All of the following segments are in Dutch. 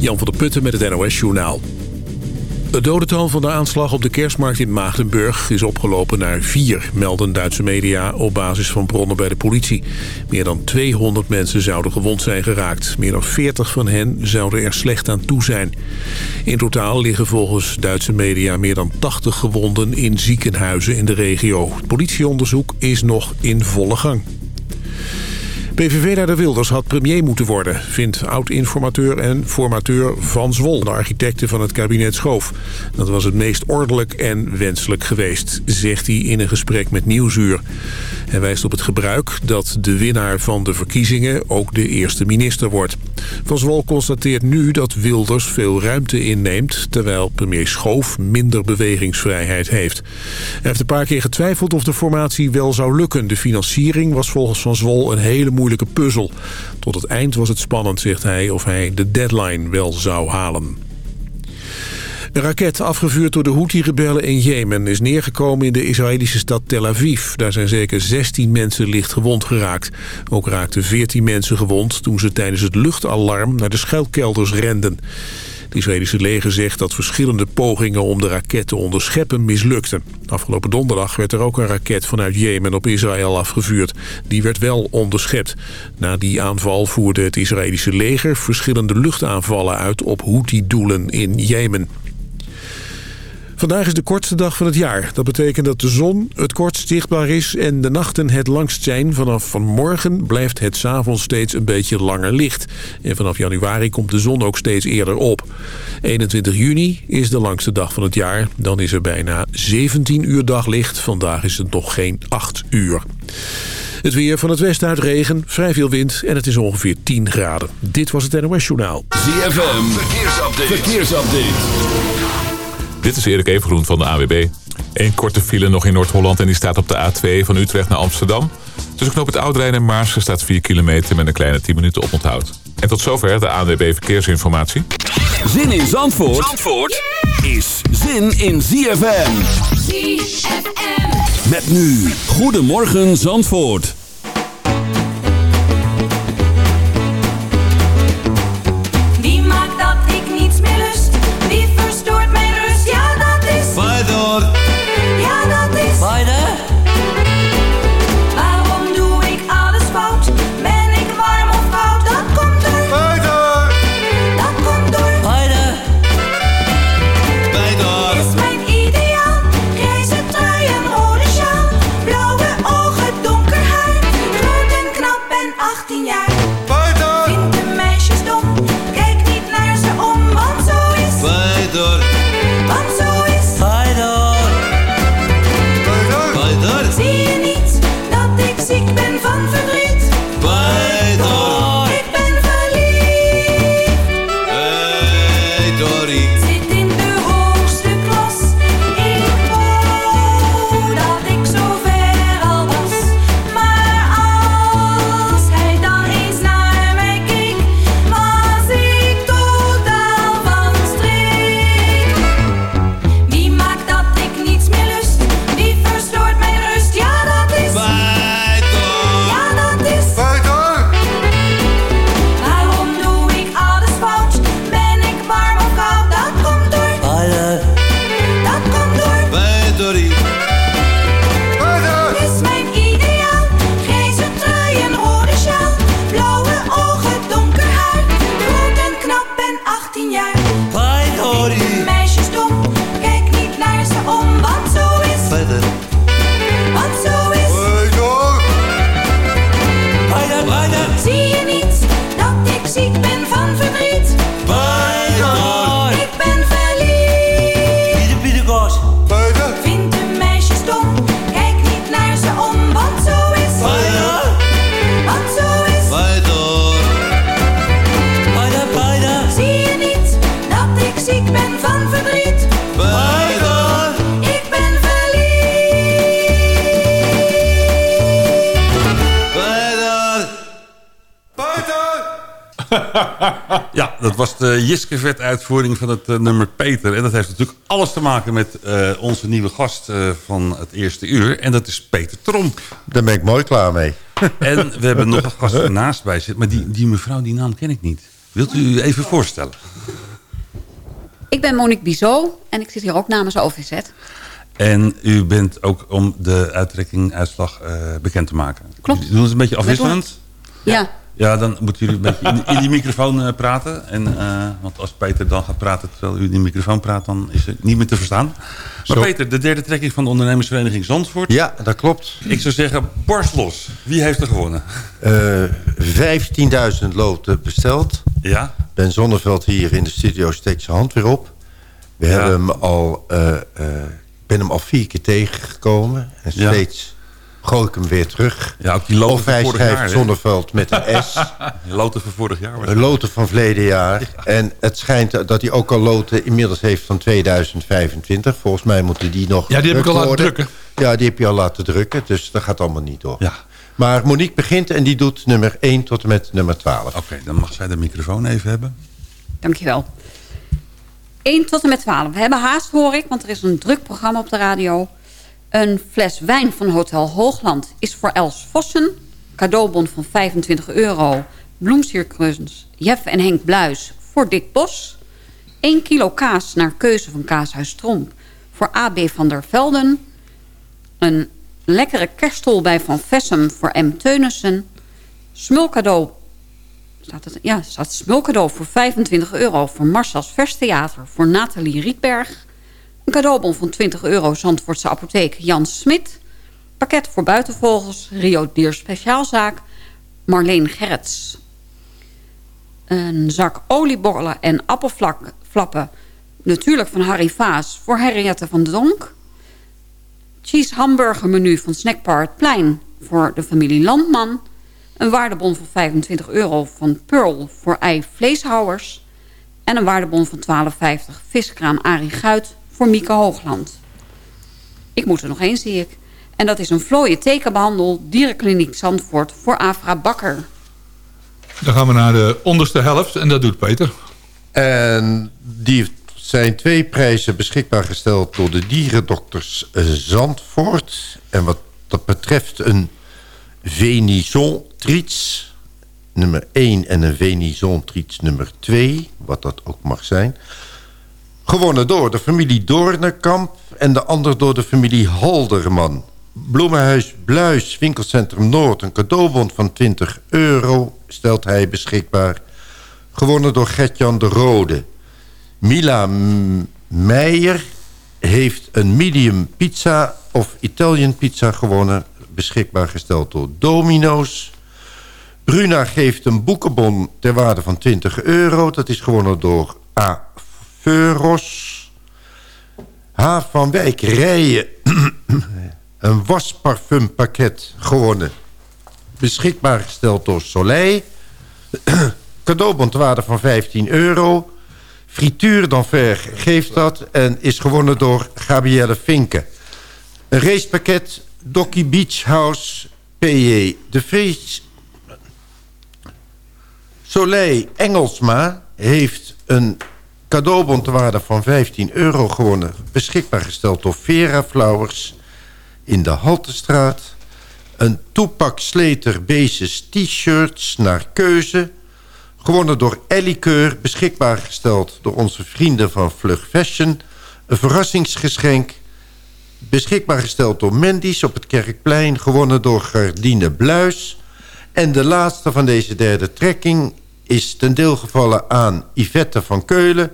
Jan van der Putten met het NOS-journaal. Het dodental van de aanslag op de kerstmarkt in Maagdenburg is opgelopen naar vier, melden Duitse media op basis van bronnen bij de politie. Meer dan 200 mensen zouden gewond zijn geraakt. Meer dan 40 van hen zouden er slecht aan toe zijn. In totaal liggen volgens Duitse media meer dan 80 gewonden in ziekenhuizen in de regio. Het politieonderzoek is nog in volle gang. PVV-leider Wilders had premier moeten worden... vindt oud-informateur en formateur Van Zwol... de architecten van het kabinet Schoof. Dat was het meest ordelijk en wenselijk geweest... zegt hij in een gesprek met Nieuwsuur. Hij wijst op het gebruik dat de winnaar van de verkiezingen... ook de eerste minister wordt. Van Zwol constateert nu dat Wilders veel ruimte inneemt... terwijl premier Schoof minder bewegingsvrijheid heeft. Hij heeft een paar keer getwijfeld of de formatie wel zou lukken. De financiering was volgens Van Zwol een hele moeilijke puzzel. Tot het eind was het spannend, zegt hij, of hij de deadline wel zou halen. Een raket afgevuurd door de Houthi-rebellen in Jemen is neergekomen in de Israëlische stad Tel Aviv. Daar zijn zeker 16 mensen licht gewond geraakt. Ook raakten 14 mensen gewond toen ze tijdens het luchtalarm naar de schuilkelders renden. Het Israëlische leger zegt dat verschillende pogingen om de raket te onderscheppen mislukten. Afgelopen donderdag werd er ook een raket vanuit Jemen op Israël afgevuurd. Die werd wel onderschept. Na die aanval voerde het Israëlische leger verschillende luchtaanvallen uit op Houthi-doelen in Jemen. Vandaag is de kortste dag van het jaar. Dat betekent dat de zon het kortst zichtbaar is en de nachten het langst zijn. Vanaf vanmorgen blijft het s'avonds steeds een beetje langer licht. En vanaf januari komt de zon ook steeds eerder op. 21 juni is de langste dag van het jaar. Dan is er bijna 17 uur daglicht. Vandaag is het nog geen 8 uur. Het weer van het westen uit regen, vrij veel wind en het is ongeveer 10 graden. Dit was het NOS Journaal. ZFM, verkeersupdate. verkeersupdate. Dit is Erik Evengroen van de AWB. Eén korte file nog in Noord-Holland en die staat op de A2 van Utrecht naar Amsterdam. Tussen knop het Oudrijn en Maarsen staat 4 kilometer met een kleine 10 minuten oponthoud. En tot zover de ANWB Verkeersinformatie. Zin in Zandvoort, Zandvoort is zin in ZFM. ZFM. Met nu, Goedemorgen Zandvoort. Was de Jiskevet uitvoering van het uh, nummer Peter. En dat heeft natuurlijk alles te maken met uh, onze nieuwe gast uh, van het eerste uur. En dat is Peter Trom. Daar ben ik mooi klaar mee. en we hebben nog een gast ernaast bij zitten. Maar die, die mevrouw, die naam ken ik niet. Wilt u u even voorstellen? Ik ben Monique Bizot en ik zit hier ook namens OVZ. En u bent ook om de uittrekking-uitslag uh, bekend te maken. Klopt. Jullie doen het een beetje afwisselend? Ja. Ja, dan moeten jullie een beetje in, in die microfoon uh, praten. En, uh, want als Peter dan gaat praten terwijl u in die microfoon praat... dan is het niet meer te verstaan. Maar Zo. Peter, de derde trekking van de ondernemersvereniging Zandvoort. Ja, dat klopt. Ik zou zeggen, borst los. Wie heeft er gewonnen? Uh, 15.000 loten besteld. Ja. Ben Zonneveld hier in de studio steekt zijn hand weer op. We Ja. hebben hem al, uh, ben hem al vier keer tegengekomen. En Ja. steeds gooi ik hem weer terug. Ja, ook die loten of van hij vorig schrijft jaar. Zonneveld met een S. Loten van vorig jaar. loten van verleden jaar. En het schijnt dat hij ook al loten inmiddels heeft van 2025. Volgens mij moeten die nog Ja, die heb ik al laten worden. drukken. Ja, die heb je al laten drukken. Dus dat gaat allemaal niet door. Ja. Maar Monique begint en die doet nummer 1 tot en met nummer 12. Oké, dan mag zij de microfoon even hebben. Dankjewel. 1 tot en met 12. We hebben haast, hoor ik, want er is een druk programma op de radio. Een fles wijn van Hotel Hoogland is voor Els Vossen. Cadeaubon van 25 euro. Bloemsierkruns, Jeff en Henk Bluis voor Dick Bos. 1 kilo kaas naar keuze van Kaashuis Tromp voor AB van der Velden. Een lekkere kerststol bij Van Vessem voor M. Teunissen. Smulcadeau staat het, ja, staat smulcadeau voor 25 euro voor Marcel's Verstheater voor Nathalie Rietberg. Een cadeaubon van 20 euro Zandvoortse apotheek Jan Smit. Pakket voor buitenvogels Rio Dier Speciaalzaak Marleen Gerrits. Een zak olieborrelen en appelflappen natuurlijk van Harry Vaas voor Henriette van Donk. Cheese hamburger menu van Snackbar Plein voor de familie Landman. Een waardebon van 25 euro van Pearl voor ei-vleeshouwers. En een waardebon van 12,50 viskraam Arie Guit voor Mieke Hoogland. Ik moet er nog één, zie ik. En dat is een vlooie tekenbehandel dierenkliniek Zandvoort voor Afra Bakker. Dan gaan we naar de onderste helft en dat doet Peter. En die zijn twee prijzen beschikbaar gesteld door de dierendokters eh, Zandvoort. En wat dat betreft een Venison Triets nummer 1 en een Venison Triets nummer 2. Wat dat ook mag zijn. Gewonnen door de familie Doornekamp en de ander door de familie Halderman. Bloemenhuis Bluis, winkelcentrum Noord, een cadeaubon van 20 euro stelt hij beschikbaar. Gewonnen door Gertjan de Rode. Mila Meijer heeft een medium pizza of Italian pizza gewonnen. Beschikbaar gesteld door Domino's. Bruna geeft een boekenbon ter waarde van 20 euro. Dat is gewonnen door A. Feuros. H. van Wijk Rijen. een wasparfumpakket gewonnen. Beschikbaar gesteld door Soleil. Cadeaubon ter waarde van 15 euro. Frituur d'Enfer geeft dat en is gewonnen door Gabrielle Vinken. Een racepakket Docky Beach House PJ De Vries. Soleil Engelsma heeft een cadeaubon ter waarde van 15 euro gewonnen. Beschikbaar gesteld door Vera Flowers in de Haltestraat. Een toepak Sleter Basis t-shirts naar keuze. Gewonnen door Ellie Keur. Beschikbaar gesteld door onze vrienden van Vlug Fashion. Een verrassingsgeschenk. Beschikbaar gesteld door Mendy's op het Kerkplein. Gewonnen door Gardine Bluis. En de laatste van deze derde trekking is ten deel gevallen aan Yvette van Keulen...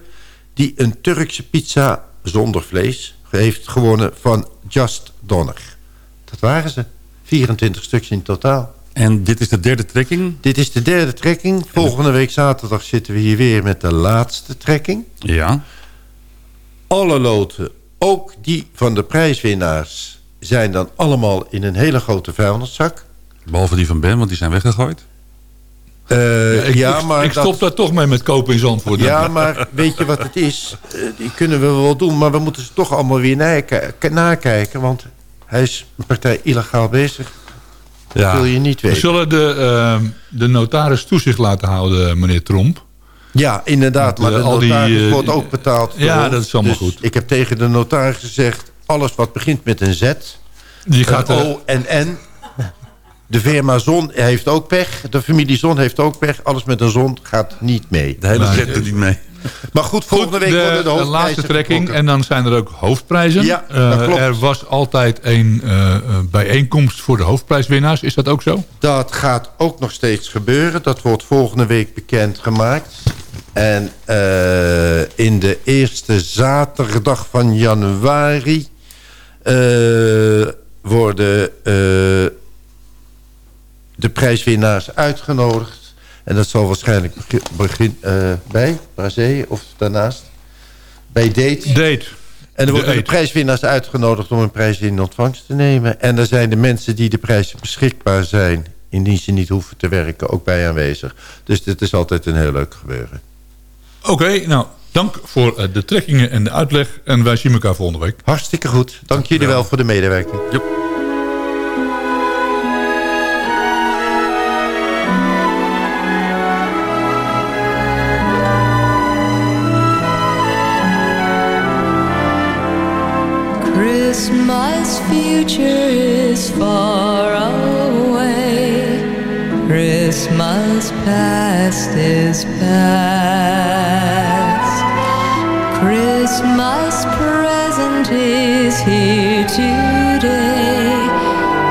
die een Turkse pizza zonder vlees heeft gewonnen van Just Donner. Dat waren ze. 24 stuks in totaal. En dit is de derde trekking. Dit is de derde trekking. Volgende week zaterdag zitten we hier weer met de laatste trekking. Ja. Alle loten, ook die van de prijswinnaars... zijn dan allemaal in een hele grote vuilniszak. Behalve die van Ben, want die zijn weggegooid. Eh, ik, ja, ik, maar ik stop dat- daar toch mee met kopen in Zandvoort. Ja, maar weet je wat het is? Eh, die kunnen we wel doen, maar we moeten ze toch allemaal weer nakijken. want hij is een partij illegaal bezig. Dat Ja. wil je niet We weten. zullen de, eh, de notaris toezicht laten houden, meneer Tromp. Ja, inderdaad. Maar de eh, al notaris wordt ook betaald. ja, dat is allemaal Dus goed. Ik heb tegen de notaris gezegd... alles wat begint met een Z, Die gaat O en N... De firma Zon heeft ook pech. De familie Zon heeft ook pech. Alles met een zon gaat niet mee. De hele set doet niet mee. Maar goed, volgende week de, worden de de hoofdprijzen laatste trekking. En dan zijn er ook hoofdprijzen. Ja, Eh, dat klopt. er was altijd een eh, eh, bijeenkomst voor de hoofdprijswinnaars. Is dat ook zo? Dat gaat ook nog steeds gebeuren. Dat wordt volgende week bekendgemaakt. En eh, in de eerste zaterdag van januari... eh, worden eh, de prijswinnaars uitgenodigd. En dat zal waarschijnlijk begin, eh, bij Brazee of daarnaast. Bij Date. Date. En er worden de Eet. prijswinnaars uitgenodigd om een prijs in ontvangst te nemen. En er zijn de mensen die de prijzen beschikbaar zijn... indien ze niet hoeven te werken, ook bij aanwezig. Dus dit is altijd een heel leuk gebeuren. Oké, nou, dank voor eh, de trekkingen en de uitleg. En wij zien elkaar volgende week. Hartstikke goed. Dank jullie wel voor de medewerking. Christmas future is far away. Christmas past is past. Christmas present is here today,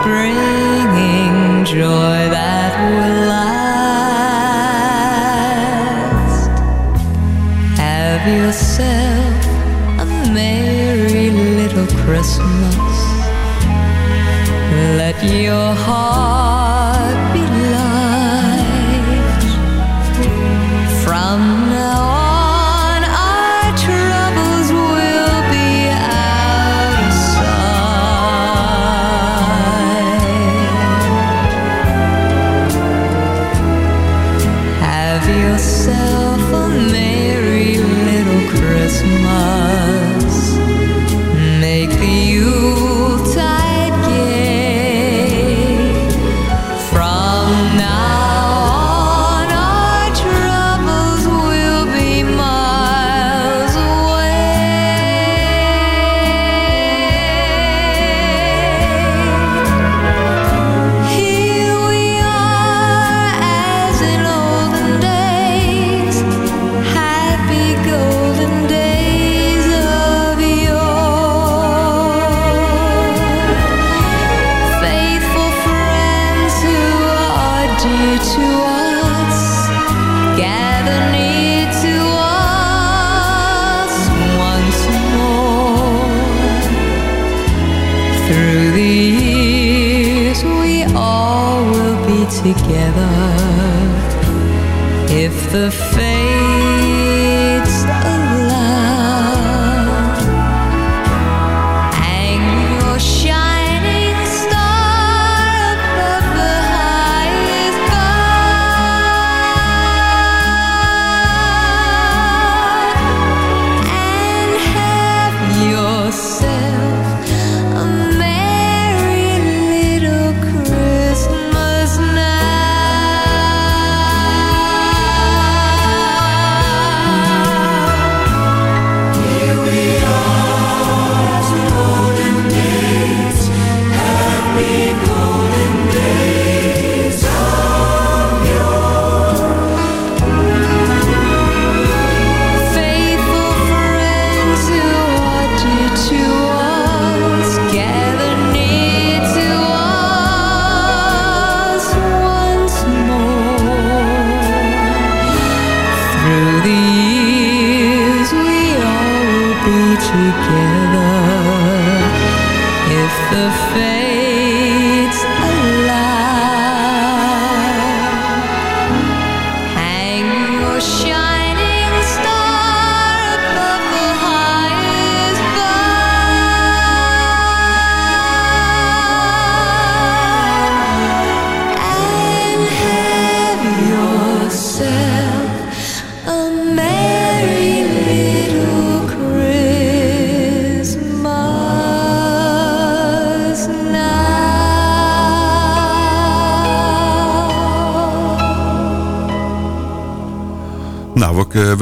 bringing joy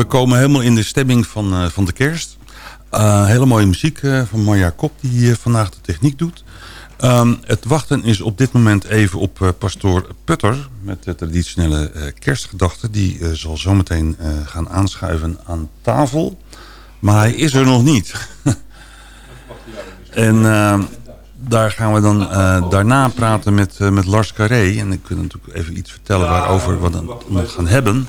we, komen helemaal in de stemming van, eh, van de kerst. Eh, hele mooie muziek eh, van Marja Kop, die eh, vandaag de techniek doet. Ehm, het wachten is op dit moment even op pastoor Putter... met de traditionele uh, kerstgedachten. Die zal zometeen gaan aanschuiven aan tafel. Maar hij is er nog niet. en ehm, daar gaan we dan daarna praten met, met Lars Carré. En ik kan natuurlijk even iets vertellen waarover we dan gaan hebben...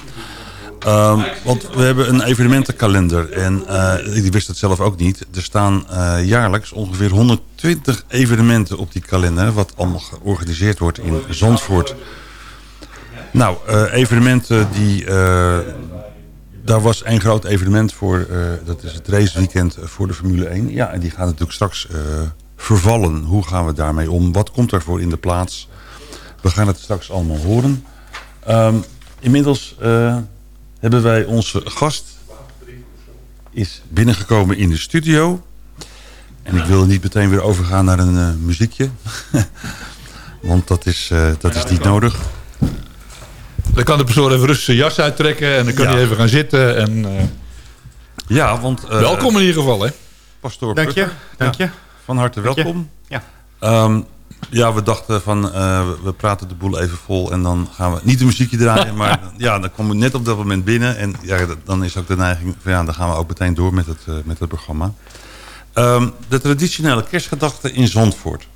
Um, want we hebben een evenementenkalender en uh, ik wist het zelf ook niet. Er staan uh, jaarlijks ongeveer 120 evenementen op die kalender... wat allemaal georganiseerd wordt in Zandvoort. Nou, uh, evenementen die... daar was één groot evenement voor, dat is het raceweekend voor de Formule 1. Ja, en die gaat natuurlijk straks vervallen. Hoe gaan we daarmee om? Wat komt ervoor in de plaats? We gaan het straks allemaal horen. Um, inmiddels hebben wij onze gast is binnengekomen in de studio. En ik wil niet meteen weer overgaan naar een uh, muziekje. Want dat is, uh, dat is niet nodig. Dan kan de persoon even rustig zijn jas uittrekken. En dan kan ja. hij even gaan zitten. En, uh... Ja, want... welkom in ieder geval, hè? Pastoor Dank je. Dank je. van harte welkom. Ja. Um, ja, we dachten van, uh, we praten de boel even vol en dan gaan we niet de muziekje draaien. maar ja, dan komen we net op dat moment binnen. En ja, dan is ook de neiging van, ja, dan gaan we ook meteen door met het, uh, met het programma. Um, de traditionele kerstgedachte in Zandvoort.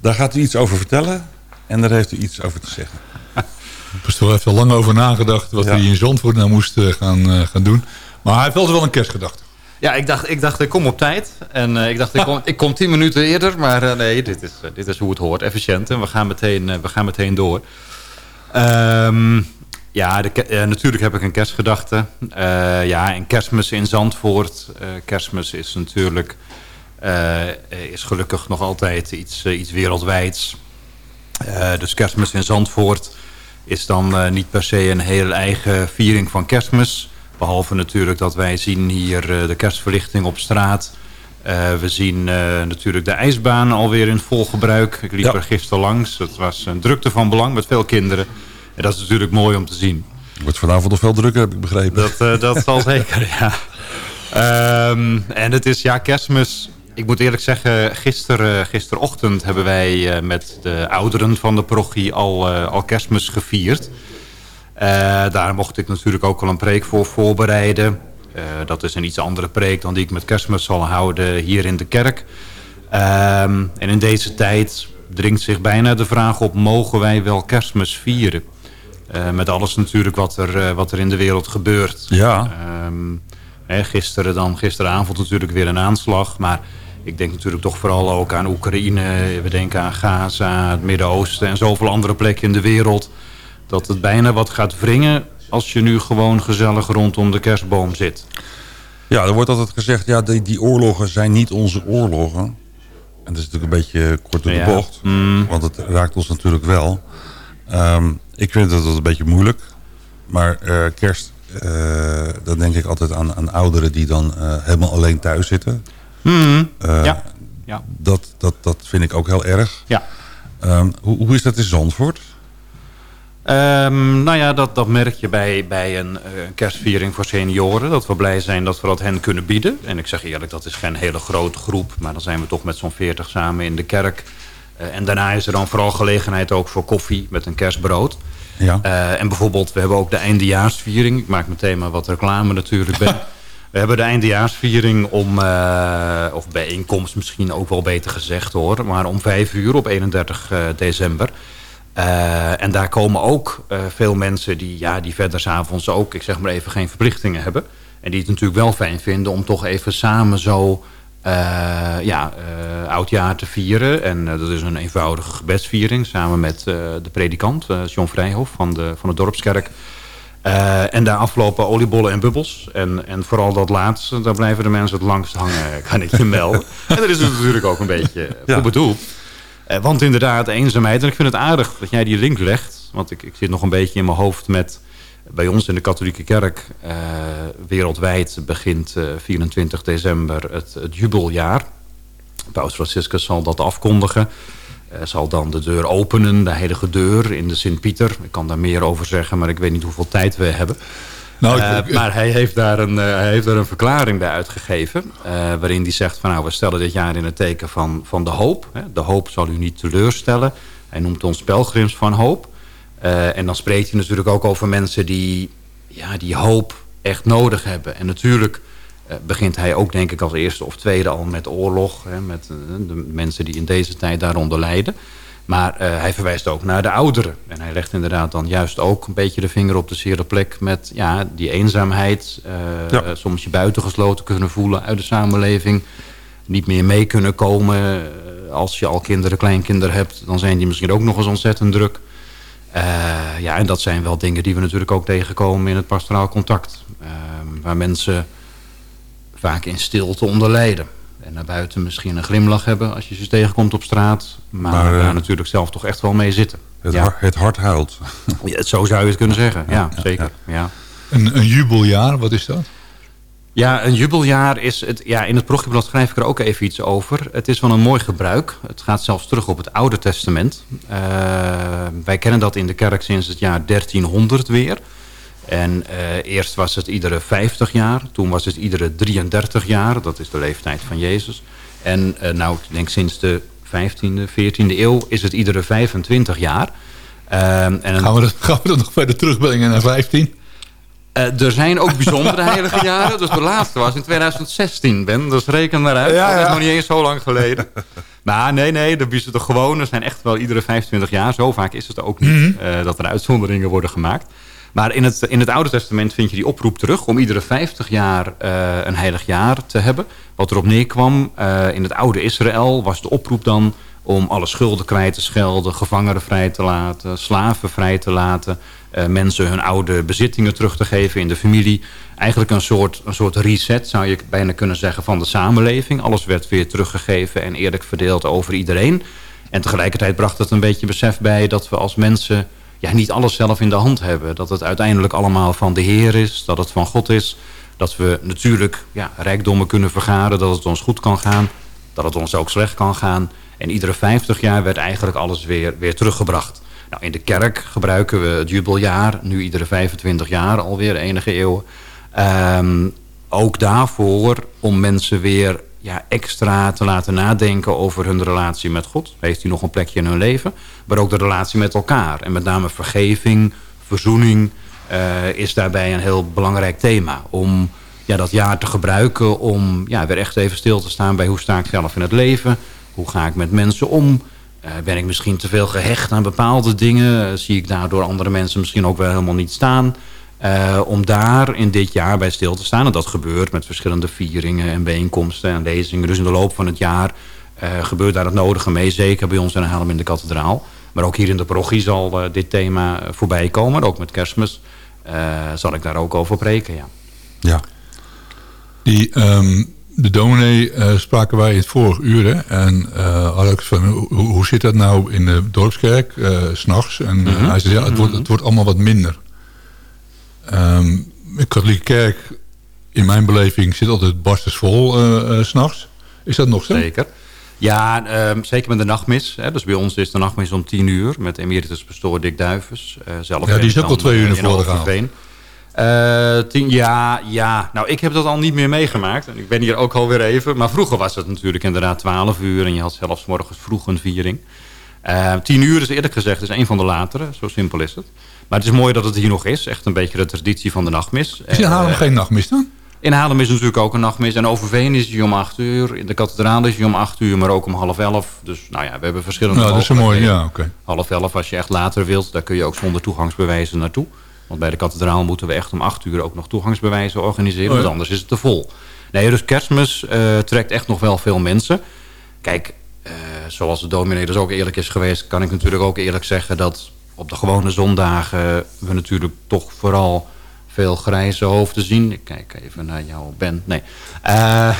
Daar gaat u iets over vertellen en daar heeft u iets over te zeggen. Pastoor heeft er lang over nagedacht wat ja. hij in Zandvoort nou moest uh, gaan, gaan doen. Maar hij heeft altijd wel een kerstgedachte. Ja, ik dacht, ik dacht, ik kom op tijd. En uh, ik dacht, ik kom, ik kom tien minuten eerder. Maar uh, nee, dit is, uh, dit is hoe het hoort. Efficiënt. En we gaan meteen, we gaan meteen door. Um, ja, de, natuurlijk heb ik een kerstgedachte. ja, en kerstmis in Zandvoort. kerstmis is natuurlijk... is gelukkig nog altijd iets, iets wereldwijds. dus kerstmis in Zandvoort is dan niet per se een hele eigen viering van kerstmis... Behalve natuurlijk dat wij zien hier uh, de kerstverlichting op straat. Uh, we zien uh, natuurlijk de ijsbaan alweer in vol gebruik. Ik liep ja. er gisteren langs. Het was een drukte van belang met veel kinderen. En dat is natuurlijk mooi om te zien. Wordt vanavond nog veel drukker, heb ik begrepen. Dat, dat zal zeker, ja. Um, en het is, ja, kerstmis... Ik moet eerlijk zeggen, gister, gisterochtend hebben wij met de ouderen van de parochie al, al kerstmis gevierd. Uh, daar mocht ik natuurlijk ook al een preek voor voorbereiden. Uh, dat is een iets andere preek dan die ik met kerstmis zal houden hier in de kerk. Uh, en in deze tijd dringt zich bijna de vraag op... mogen wij wel kerstmis vieren? Uh, met alles natuurlijk wat er, wat er in de wereld gebeurt. Ja. Hè, gisteren dan, gisteravond natuurlijk weer een aanslag. Maar ik denk natuurlijk toch vooral ook aan Oekraïne. We denken aan Gaza, het Midden-Oosten en zoveel andere plekken in de wereld dat het bijna wat gaat wringen als je nu gewoon gezellig rondom de kerstboom zit. Ja, er wordt altijd gezegd, ja, die, die oorlogen zijn niet onze oorlogen. En dat is natuurlijk een beetje kort door de ja. bocht. Mm. Want het raakt ons natuurlijk wel. Um, ik vind dat een beetje moeilijk. Maar uh, kerst, uh, dan denk ik altijd aan, aan ouderen die dan uh, helemaal alleen thuis zitten. Mm. ja. ja. Dat, dat, dat vind ik ook heel erg. Ja. Um, hoe, hoe is dat in Zandvoort? Um, nou ja, dat, dat merk je bij, bij een uh, kerstviering voor senioren. Dat we blij zijn dat we dat hen kunnen bieden. En ik zeg eerlijk, dat is geen hele grote groep. Maar dan zijn we toch met zo'n 40 samen in de kerk. Uh, en daarna is er dan vooral gelegenheid ook voor koffie met een kerstbrood. Ja. Uh, en bijvoorbeeld, we hebben ook de eindejaarsviering. Ik maak meteen maar wat reclame natuurlijk bij. We hebben de eindejaarsviering om, uh, of bijeenkomst misschien ook wel beter gezegd hoor. Maar om vijf uur op 31 uh, december. Uh, en daar komen ook uh, veel mensen die, ja, die verder s'avonds ook, ik zeg maar even, geen verplichtingen hebben. En die het natuurlijk wel fijn vinden om toch even samen zo uh, ja, oudjaar te vieren. En dat is een eenvoudige gebedsviering samen met de predikant, John Vrijhof van de, van de Dorpskerk. en daar aflopen oliebollen en bubbels. En, en vooral dat laatste, daar blijven de mensen het langst hangen, kan ik je melden. en dat is natuurlijk ook een beetje ja. voor bedoeld. Uh, want inderdaad, eenzaamheid. En ik vind het aardig dat jij die link legt. Want ik, ik zit nog een beetje in mijn hoofd met... Bij ons in de katholieke kerk uh, wereldwijd begint uh, 24 december het, het, jubeljaar. Paus Franciscus zal dat afkondigen. zal dan de deur openen, de heilige deur in de Sint-Pieter. Ik kan daar meer over zeggen, maar ik weet niet hoeveel tijd we hebben. Nou, Eh, ik- maar hij heeft, daar een, eh, hij heeft daar een verklaring bij uitgegeven. eh, waarin hij zegt van nou, we stellen dit jaar in het teken van, van de hoop. Hè. De hoop zal u niet teleurstellen. Hij noemt ons pelgrims van hoop. En dan spreekt hij natuurlijk ook over mensen die ja, die hoop echt nodig hebben. En natuurlijk begint hij ook denk ik als eerste of tweede al met oorlog. Hè, met de mensen die in deze tijd daaronder lijden. Maar eh, hij verwijst ook naar de ouderen. En hij legt inderdaad dan juist ook een beetje de vinger op de zere plek... met ja, die eenzaamheid, eh, Ja. soms je buitengesloten kunnen voelen uit de samenleving... niet meer mee kunnen komen. Eh, als je al kinderen, kleinkinderen hebt... dan zijn die misschien ook nog eens ontzettend druk. Ja, en dat zijn wel dingen die we natuurlijk ook tegenkomen in het pastoraal contact. Eh, waar mensen vaak in stilte onder lijden. En naar buiten misschien een glimlach hebben als je ze tegenkomt op straat. Maar, Maar, eh, daar natuurlijk zelf toch echt wel mee zitten. Het, ja. hart, het hart huilt. Ja, zo zou je het kunnen zeggen. Ja, zeker. Ja. Een, een jubeljaar, wat is dat? Ja, een jubeljaar is... Het, ja, in het progieblad schrijf ik er ook even iets over. Het is wel een mooi gebruik. Het gaat zelfs terug op het Oude Testament. Eh, wij kennen dat in de kerk sinds het jaar 1300 weer. En eh, eerst was het iedere 50 jaar. Toen was het iedere 33 jaar. Dat is de leeftijd van Jezus. En eh, nou, ik denk sinds de 15e, 14e eeuw is het iedere 25 jaar. Ehm, en een- Gaan we dat, gaan we dat nog verder terugbrengen naar 15? eh, er zijn ook bijzondere heilige jaren. Dus de laatste was in 2016, Ben. Dus reken maar uit. Ja, Dat is nog niet eens zo lang geleden. Maar nee, nee. De, de gewone zijn echt wel iedere 25 jaar. Zo vaak is het ook niet eh, dat er uitzonderingen worden gemaakt. Maar in het, in het Oude Testament vind je die oproep terug... om iedere 50 jaar eh, een heilig jaar te hebben. Wat erop neerkwam eh, in het oude Israël was de oproep dan... om alle schulden kwijt te schelden, gevangenen vrij te laten... slaven vrij te laten, eh, mensen hun oude bezittingen terug te geven in de familie. Eigenlijk een soort, een soort reset, zou je bijna kunnen zeggen, van de samenleving. Alles werd weer teruggegeven en eerlijk verdeeld over iedereen. En tegelijkertijd bracht het een beetje besef bij dat we als mensen ja, niet alles zelf in de hand hebben. Dat het uiteindelijk allemaal van de Heer is, dat het van God is. Dat we natuurlijk ja, rijkdommen kunnen vergaren, dat het ons goed kan gaan. Dat het ons ook slecht kan gaan. En iedere 50 jaar werd eigenlijk alles weer, weer teruggebracht. Nou, in de kerk gebruiken we het jubeljaar, nu iedere 25 jaar alweer, enige eeuwen. Ehm, ook daarvoor om mensen weer ja, extra te laten nadenken over hun relatie met God. Heeft hij nog een plekje in hun leven? Maar ook de relatie met elkaar. En met name vergeving, verzoening eh, is daarbij een heel belangrijk thema. Om ja, dat jaar te gebruiken om ja, weer echt even stil te staan bij hoe sta ik zelf in het leven? Hoe ga ik met mensen om? Eh, ben ik misschien te veel gehecht aan bepaalde dingen? Eh, zie ik daardoor andere mensen misschien ook wel helemaal niet staan? Eh, om daar in dit jaar bij stil te staan. En dat gebeurt met verschillende vieringen en bijeenkomsten en lezingen. Dus in de loop van het jaar eh, gebeurt daar het nodige mee. Zeker bij ons in Haarlem in de kathedraal. Maar ook hier in de parochie zal eh, dit thema voorbij komen. Ook met kerstmis zal ik daar ook over preken, ja. Ja. Die, ehm, de dominee spraken wij in het vorige uur. Hè? En ik van, hoe, hoe zit dat nou in de dorpskerk, s s'nachts? En eh, hij zei, ja, het, wordt, het wordt allemaal wat minder. Ehm de katholieke kerk, in mijn beleving, zit altijd barstensvol eh, eh, s s'nachts. Is dat nog zo? Zeker. Ja, ehm, zeker met de nachtmis. Hè. Dus bij ons is de nachtmis om tien uur met emeritus pastoor Dick Duivens. eh zelf Ja, die is ook al twee uur eh, naar voren gehaald. Eh, tien, ja, ja. Nou, ik heb dat al niet meer meegemaakt. En ik ben hier ook alweer even. Maar vroeger was het natuurlijk inderdaad 12 uur. En je had zelfs morgens vroeg een viering. Eh, tien uur is eerlijk gezegd is een van de latere. Zo simpel is het. Maar het is mooi dat het hier nog is. Echt een beetje de traditie van de nachtmis. Is in Haarlem Eh, geen nachtmis dan? in Haarlem is natuurlijk ook een nachtmis. En Overveen is die om 8 uur. In de kathedraal is die om 8 uur, maar ook om half 11. Dus nou ja, we hebben verschillende Nou, dat is mooi, ja, oké. Half 11 als je echt later wilt. Daar kun je ook zonder toegangsbewijzen naartoe. Want bij de kathedraal moeten we echt om 8 uur ook nog toegangsbewijzen organiseren. Oh ja. Want anders is het te vol. Nee, dus kerstmis eh, trekt echt nog wel veel mensen. Kijk, eh, zoals de dominee dus ook eerlijk is geweest... kan ik natuurlijk ook eerlijk zeggen dat op de gewone zondagen... we natuurlijk toch vooral veel grijze hoofden zien. Ik kijk even naar jou, Ben. Nee. Eh,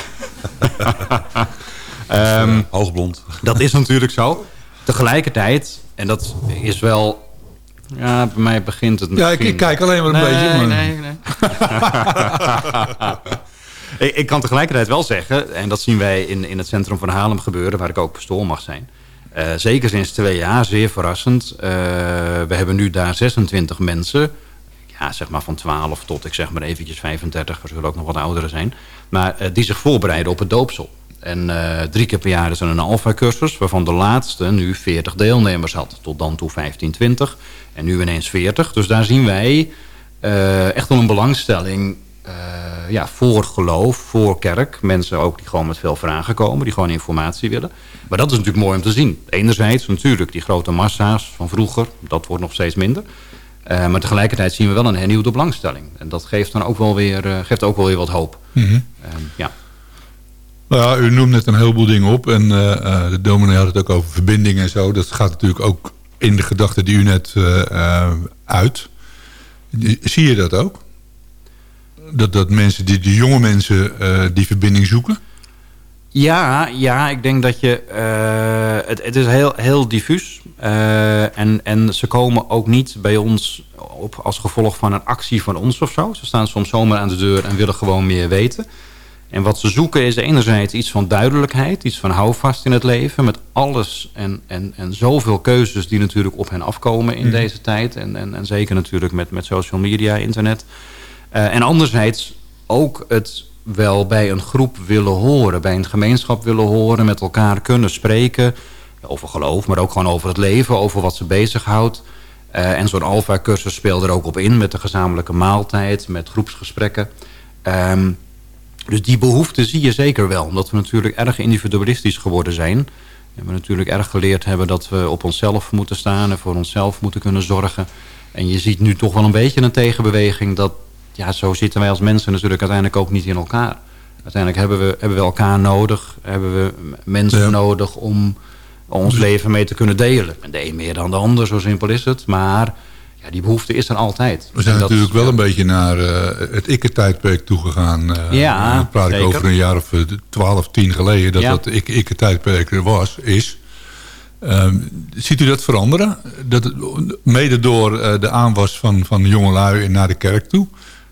ehm, Hoogblond. dat is natuurlijk zo. Tegelijkertijd, en dat is wel... Ja, bij mij begint het Ja, ik, ik kijk alleen maar een nee, beetje. Maar... Nee, nee, ik, ik kan tegelijkertijd wel zeggen... en dat zien wij in, in het centrum van Haarlem gebeuren... waar ik ook pastoor mag zijn... Eh, zeker sinds twee jaar, zeer verrassend. Eh, we hebben nu daar 26 mensen... Ja, zeg maar van 12 tot, ik zeg maar eventjes 35, er zullen ook nog wat ouderen zijn. Maar eh, die zich voorbereiden op het doopsel. En drie keer per jaar is er een alfa-cursus... waarvan de laatste nu 40 deelnemers had. Tot dan toe 15, 20. En nu ineens 40. Dus daar zien wij echt wel een belangstelling ja, voor geloof, voor kerk. Mensen ook die gewoon met veel vragen komen. Die gewoon informatie willen. Maar dat is natuurlijk mooi om te zien. Enerzijds natuurlijk die grote massa's van vroeger. Dat wordt nog steeds minder. Uh, maar tegelijkertijd zien we wel een hernieuwde belangstelling. En dat geeft dan ook wel weer, uh, geeft ook wel weer wat hoop. Mm -hmm. uh, ja. Nou ja, u noemt net een heleboel dingen op. En de dominee had het ook over verbindingen en zo. Dat gaat natuurlijk ook in de gedachte die u net uit. Zie je dat ook? Dat, dat mensen, die, die jonge mensen die verbinding zoeken? Ja, ja, ik denk dat je... Uh, het, het is heel, heel diffuus. Uh, en, en ze komen ook niet bij ons op als gevolg van een actie van ons of zo. Ze staan soms zomaar aan de deur en willen gewoon meer weten. En wat ze zoeken is enerzijds iets van duidelijkheid. Iets van houvast in het leven. Met alles en, en, en zoveel keuzes die natuurlijk op hen afkomen in mm. deze tijd. En, en, en zeker natuurlijk met, met social media, internet. Uh, en anderzijds ook het wel bij een groep willen horen. Bij een gemeenschap willen horen. Met elkaar kunnen spreken. Over geloof, maar ook gewoon over het leven. Over wat ze bezighoudt. Uh, en zo'n alfa-cursus speelt er ook op in. Met de gezamenlijke maaltijd. Met groepsgesprekken. Um, dus die behoefte zie je zeker wel. Omdat we natuurlijk erg individualistisch geworden zijn. En we natuurlijk erg geleerd hebben dat we op onszelf moeten staan. En voor onszelf moeten kunnen zorgen. En je ziet nu toch wel een beetje een tegenbeweging. Dat ja, zo zitten wij als mensen natuurlijk uiteindelijk ook niet in elkaar. Uiteindelijk hebben we, hebben we elkaar nodig. Hebben we mensen ja. nodig om ons leven mee te kunnen delen. En de een meer dan de ander, zo simpel is het. Maar ja, die behoefte is er altijd. We zijn natuurlijk wel een beetje naar uh, het ikke-tijdperk toegegaan. Uh, ja, dan praat ik over een jaar of twaalf, tien geleden... dat ja. dat ikke-tijdperk er was, is. Um, ziet u dat veranderen? Dat, mede door uh, de aanwas van, van jongelui naar de kerk toe...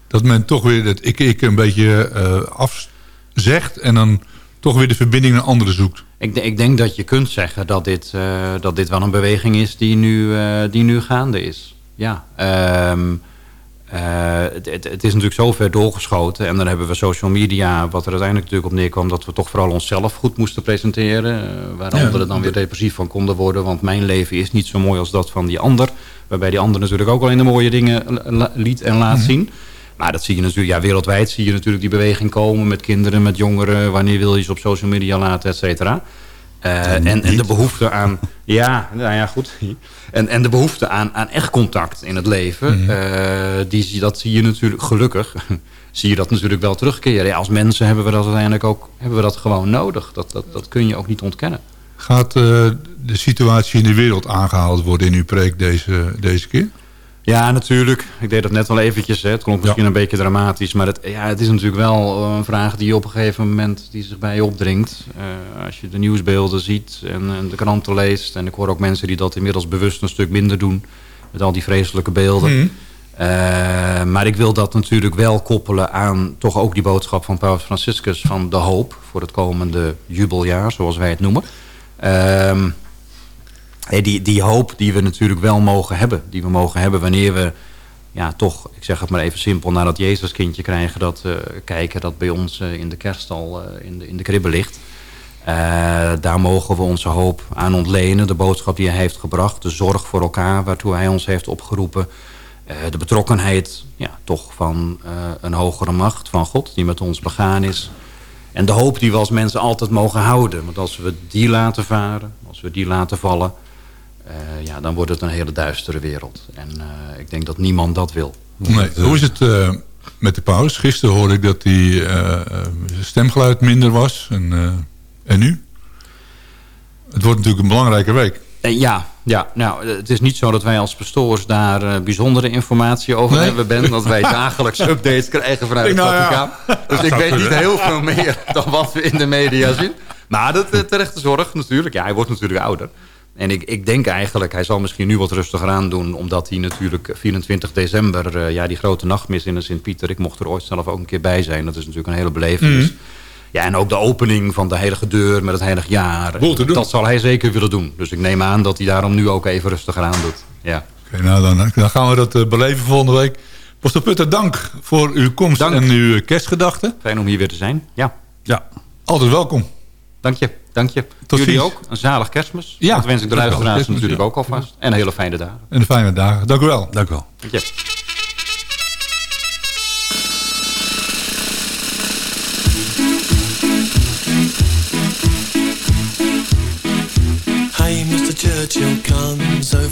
dat men toch weer het ikke-ikke een beetje afzegt... en dan toch weer de verbinding naar anderen zoekt. Ik, ik, denk dat je kunt zeggen dat dit, uh, dat dit wel een beweging is die nu, uh, die nu gaande is. Ja, um, uh, het, het, het, is natuurlijk zo ver doorgeschoten. En dan hebben we social media, wat er uiteindelijk natuurlijk op neerkwam... dat we toch vooral onszelf goed moesten presenteren. waar ja, anderen dan weer depressief van konden worden. Want mijn leven is niet zo mooi als dat van die ander. Waarbij die ander natuurlijk ook al in de mooie dingen liet en laat mm -hmm. zien. Maar dat zie je natuurlijk, ja, wereldwijd zie je natuurlijk die beweging komen met kinderen, met jongeren. Wanneer wil je ze op social media laten, et cetera. Uh, en, en de behoefte aan, ja, nou ja, goed. En, en de behoefte aan, aan echt contact in het leven, mm -hmm. uh, die, dat zie je natuurlijk gelukkig, zie je dat natuurlijk wel terugkeren. Ja, als mensen hebben we dat uiteindelijk ook, hebben we dat gewoon nodig. Dat, dat, dat kun je ook niet ontkennen. Gaat uh, de situatie in de wereld aangehaald worden in uw preek deze, deze keer? Ja, natuurlijk. Ik deed dat net wel eventjes. Hè. Het klonk misschien ja. een beetje dramatisch. Maar het, ja, het is natuurlijk wel een vraag die op een gegeven moment die zich bij je opdringt. Uh, als je de nieuwsbeelden ziet en, en, de kranten leest. En ik hoor ook mensen die dat inmiddels bewust een stuk minder doen. Met al die vreselijke beelden. Mm. Uh, maar ik wil dat natuurlijk wel koppelen aan toch ook die boodschap van Paus Franciscus... van de hoop voor het komende jubeljaar, zoals wij het noemen. Uh, die, die hoop die we natuurlijk wel mogen hebben. Die we mogen hebben wanneer we ja, toch, ik zeg het maar even simpel... naar dat Jezuskindje krijgen, dat uh, kijken... dat bij ons uh, in de kerststal uh, in, de, in de kribbe ligt. daar mogen we onze hoop aan ontlenen. De boodschap die hij heeft gebracht. De zorg voor elkaar waartoe hij ons heeft opgeroepen. de betrokkenheid ja, toch van een hogere macht van God... die met ons begaan is... En de hoop die we als mensen altijd mogen houden. Want als we die laten varen, als we die laten vallen... Uh, ja, dan wordt het een hele duistere wereld. En uh, ik denk dat niemand dat wil. Nee. Hoe is het uh, met de paus? Gisteren hoorde ik dat die stemgeluid minder was. En, en nu? Het wordt natuurlijk een belangrijke week. ja, ja, nou, het is niet zo dat wij als pastoors daar bijzondere informatie over nee? hebben. Ben, dat wij dagelijks updates krijgen vanuit het nou, Vaticaan. Ja. Dus ik weet niet heel veel meer dan wat we in de media zien. Maar dat terechte zorg natuurlijk. Ja, hij wordt natuurlijk ouder. En ik, ik denk eigenlijk, hij zal misschien nu wat rustiger aan doen... omdat hij natuurlijk 24 december, uh, ja, die grote nachtmis in de Sint-Pieter... ik mocht er ooit zelf ook een keer bij zijn. Dat is natuurlijk een hele belevenis. Mm. Ja, en ook de opening van de heilige deur met het heilig jaar. Dat zal hij zeker willen doen. Dus ik neem aan dat hij daarom nu ook even rustiger aan doet. Ja. Oké, okay, nou dan, dan, gaan we dat uh, beleven volgende week. Pastor Putter, dank voor uw komst Dank. en uw kerstgedachten. Fijn om hier weer te zijn. Ja, Ja, Altijd welkom. dank je. Dank je. Tot Jullie ziens. ook. Een zalig kerstmis. Ja, Dat wens ik de een luisteraars natuurlijk ja. ook alvast. En hele fijne dagen. En een fijne dagen. Dank u wel. dank u wel. Dank je.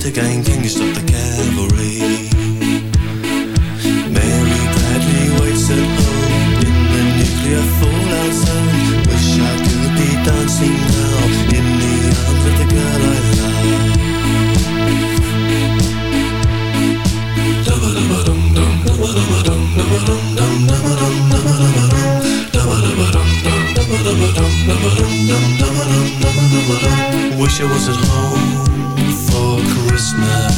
Yet again, can you the cavalry? Mary Bradley waits at home in the nuclear fallout zone. Wish I could be dancing now in the arms of the girl I love. Wish I was at home Christmas.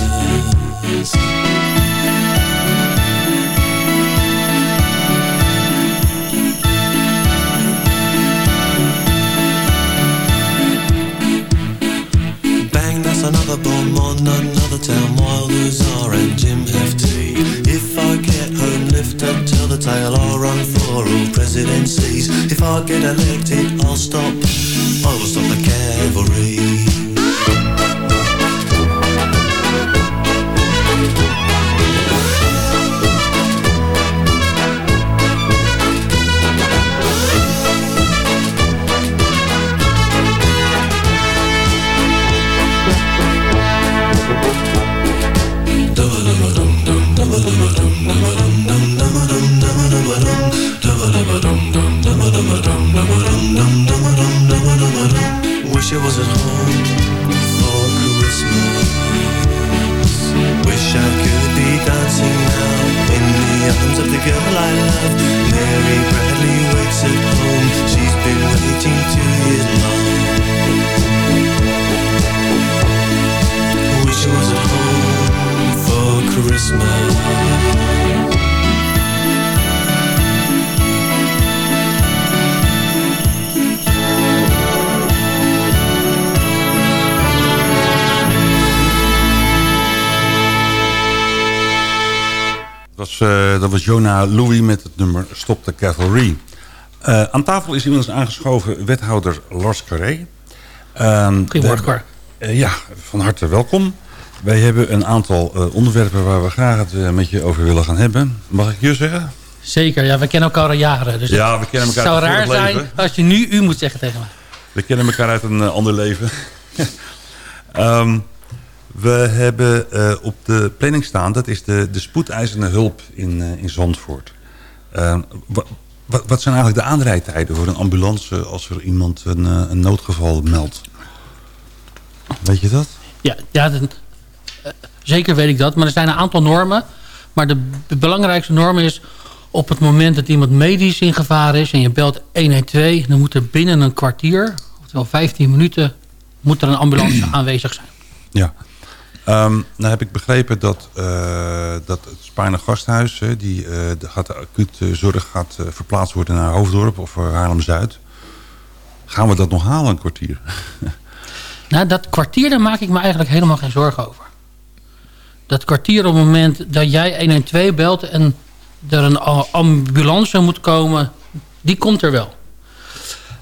Was Jonah Louis met het nummer Stop the Cavalry. Eh, aan tafel is inmiddels aangeschoven wethouder Lars Carré. Ehm, Goedemorgen. Eh, ja, van harte welkom. Wij hebben een aantal eh, onderwerpen waar we graag het met je over willen gaan hebben. Mag ik je zeggen? Zeker, ja, we kennen elkaar al jaren. Dus Ja, het we kennen elkaar zou uit raar zijn leven. als je nu u moet zeggen tegen mij. We kennen elkaar uit een ander leven. Ehm, we hebben eh, op de planning staan, dat is de, de spoedeisende hulp in, eh, in Zandvoort. Ehm, wa- wa- wat zijn eigenlijk de aanrijdtijden voor een ambulance als er iemand een, eh, een noodgeval meldt? Weet je dat? Ja, ja zeker weet ik dat. Maar er zijn een aantal normen. Maar de, de belangrijkste norm is... op het moment dat iemand medisch in gevaar is... en je belt 112... dan moet er binnen een kwartier... oftewel 15 minuten... moet er een ambulance aanwezig zijn. Ja. Ehm, nou heb ik begrepen dat, eh, dat het Spaarne Gasthuis... Hè, die, eh, de, gaat acute zorg gaat eh, verplaatst worden naar Hoofddorp of Haarlem-Zuid. Gaan we dat nog halen, een kwartier? Nou, dat kwartier, daar maak ik me eigenlijk helemaal geen zorgen over. Dat kwartier op het moment dat jij 112 belt... en er een ambulance moet komen, die komt er wel.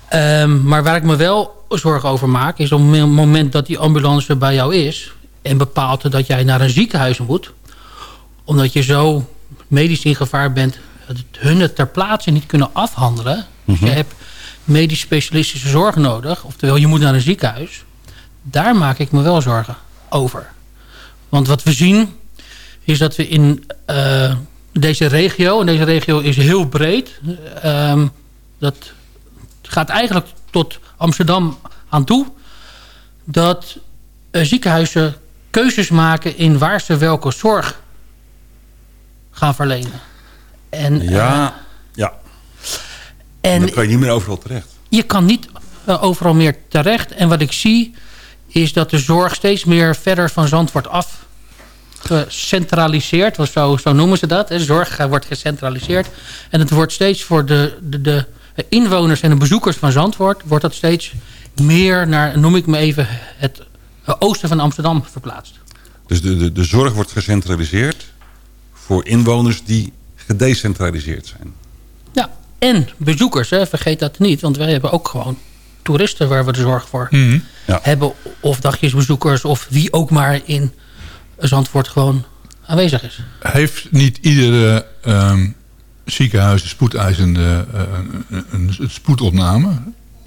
Ehm, maar waar ik me wel zorgen over maak... is op het moment dat die ambulance bij jou is... en bepaalt dat jij naar een ziekenhuis moet... omdat je zo medisch in gevaar bent... dat het hun het ter plaatse niet kunnen afhandelen. Dus je hebt medisch specialistische zorg nodig. Oftewel, je moet naar een ziekenhuis. Daar maak ik me wel zorgen over. Want wat we zien is dat we in eh, deze regio... en deze regio is heel breed... ehm, dat gaat eigenlijk tot Amsterdam aan toe... dat eh, ziekenhuizen keuzes maken in waar ze welke zorg gaan verlenen. En, Ja, eh, ja. en dan kan je niet meer overal terecht. je kan niet eh, overal meer terecht. En wat ik zie is dat de zorg steeds meer verder van Zandvoort af gecentraliseerd. Zo, zo noemen ze dat. Hè. Zorg eh, wordt gecentraliseerd. En het wordt steeds voor de, de, de inwoners en de bezoekers van Zandvoort... wordt dat steeds meer naar, noem ik me even, het oosten van Amsterdam verplaatst. Dus de, de, de zorg wordt gecentraliseerd voor inwoners die gedecentraliseerd zijn. Ja, en bezoekers, hè, vergeet dat niet. Want wij hebben ook gewoon toeristen waar we de zorg voor Ja. hebben. Of dagjesbezoekers of wie ook maar in Zandvoort gewoon aanwezig is. Heeft niet iedere ehm, ziekenhuis een spoedeisende eh, een, een, een spoedopname?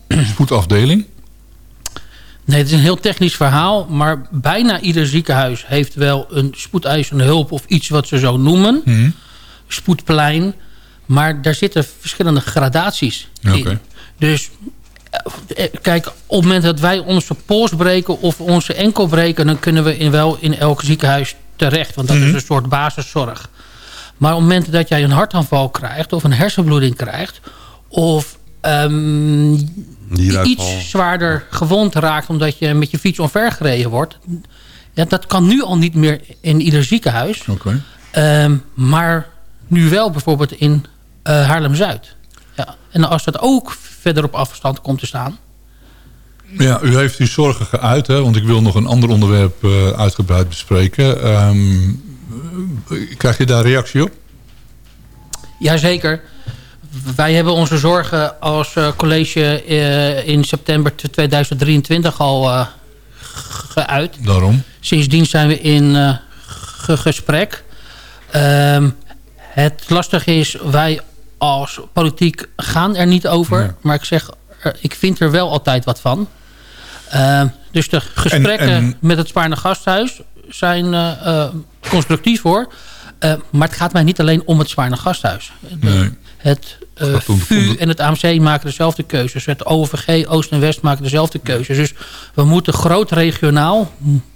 Een spoedafdeling? Nee, het is een heel technisch verhaal. Maar bijna ieder ziekenhuis heeft wel een spoedeisende hulp... of iets wat ze zo noemen. Mhm. Spoedplein. Maar daar zitten verschillende gradaties in. Dus eh, kijk, op het moment dat wij onze pols breken... of onze enkel breken... dan kunnen we in, wel in elk ziekenhuis terecht. Want dat Mhm. is een soort basiszorg. Maar op het moment dat jij een hartaanval krijgt... of een hersenbloeding krijgt... of ehm, Nieruitval. iets zwaarder gewond raakt... omdat je met je fiets omvergereden wordt... Ja, dat kan nu al niet meer in ieder ziekenhuis. Oké. Ehm, maar nu wel bijvoorbeeld in eh, Haarlem-Zuid. Ja. En als dat ook verder op afstand komt te staan... Ja, u heeft uw zorgen geuit, hè, want ik wil nog een ander onderwerp eh, uitgebreid bespreken. Ehm, eh, krijg je daar reactie op? Jazeker. Wij hebben onze zorgen als eh, college eh, in september 2023 al eh, geuit. Daarom. Sindsdien zijn we in ge- gesprek. Ehm, het lastige is, wij als politiek gaan er niet over. Nee. Maar ik zeg, ik vind er wel altijd wat van. Ehm, dus de gesprekken en- met het Spaarne Gasthuis zijn constructief hoor. Eh, maar het gaat mij niet alleen om het Spaarne Gasthuis. Nee. Het eh, VU en het AMC maken dezelfde keuzes. Het OVG, Oost en West maken dezelfde keuzes. Dus we moeten groot regionaal...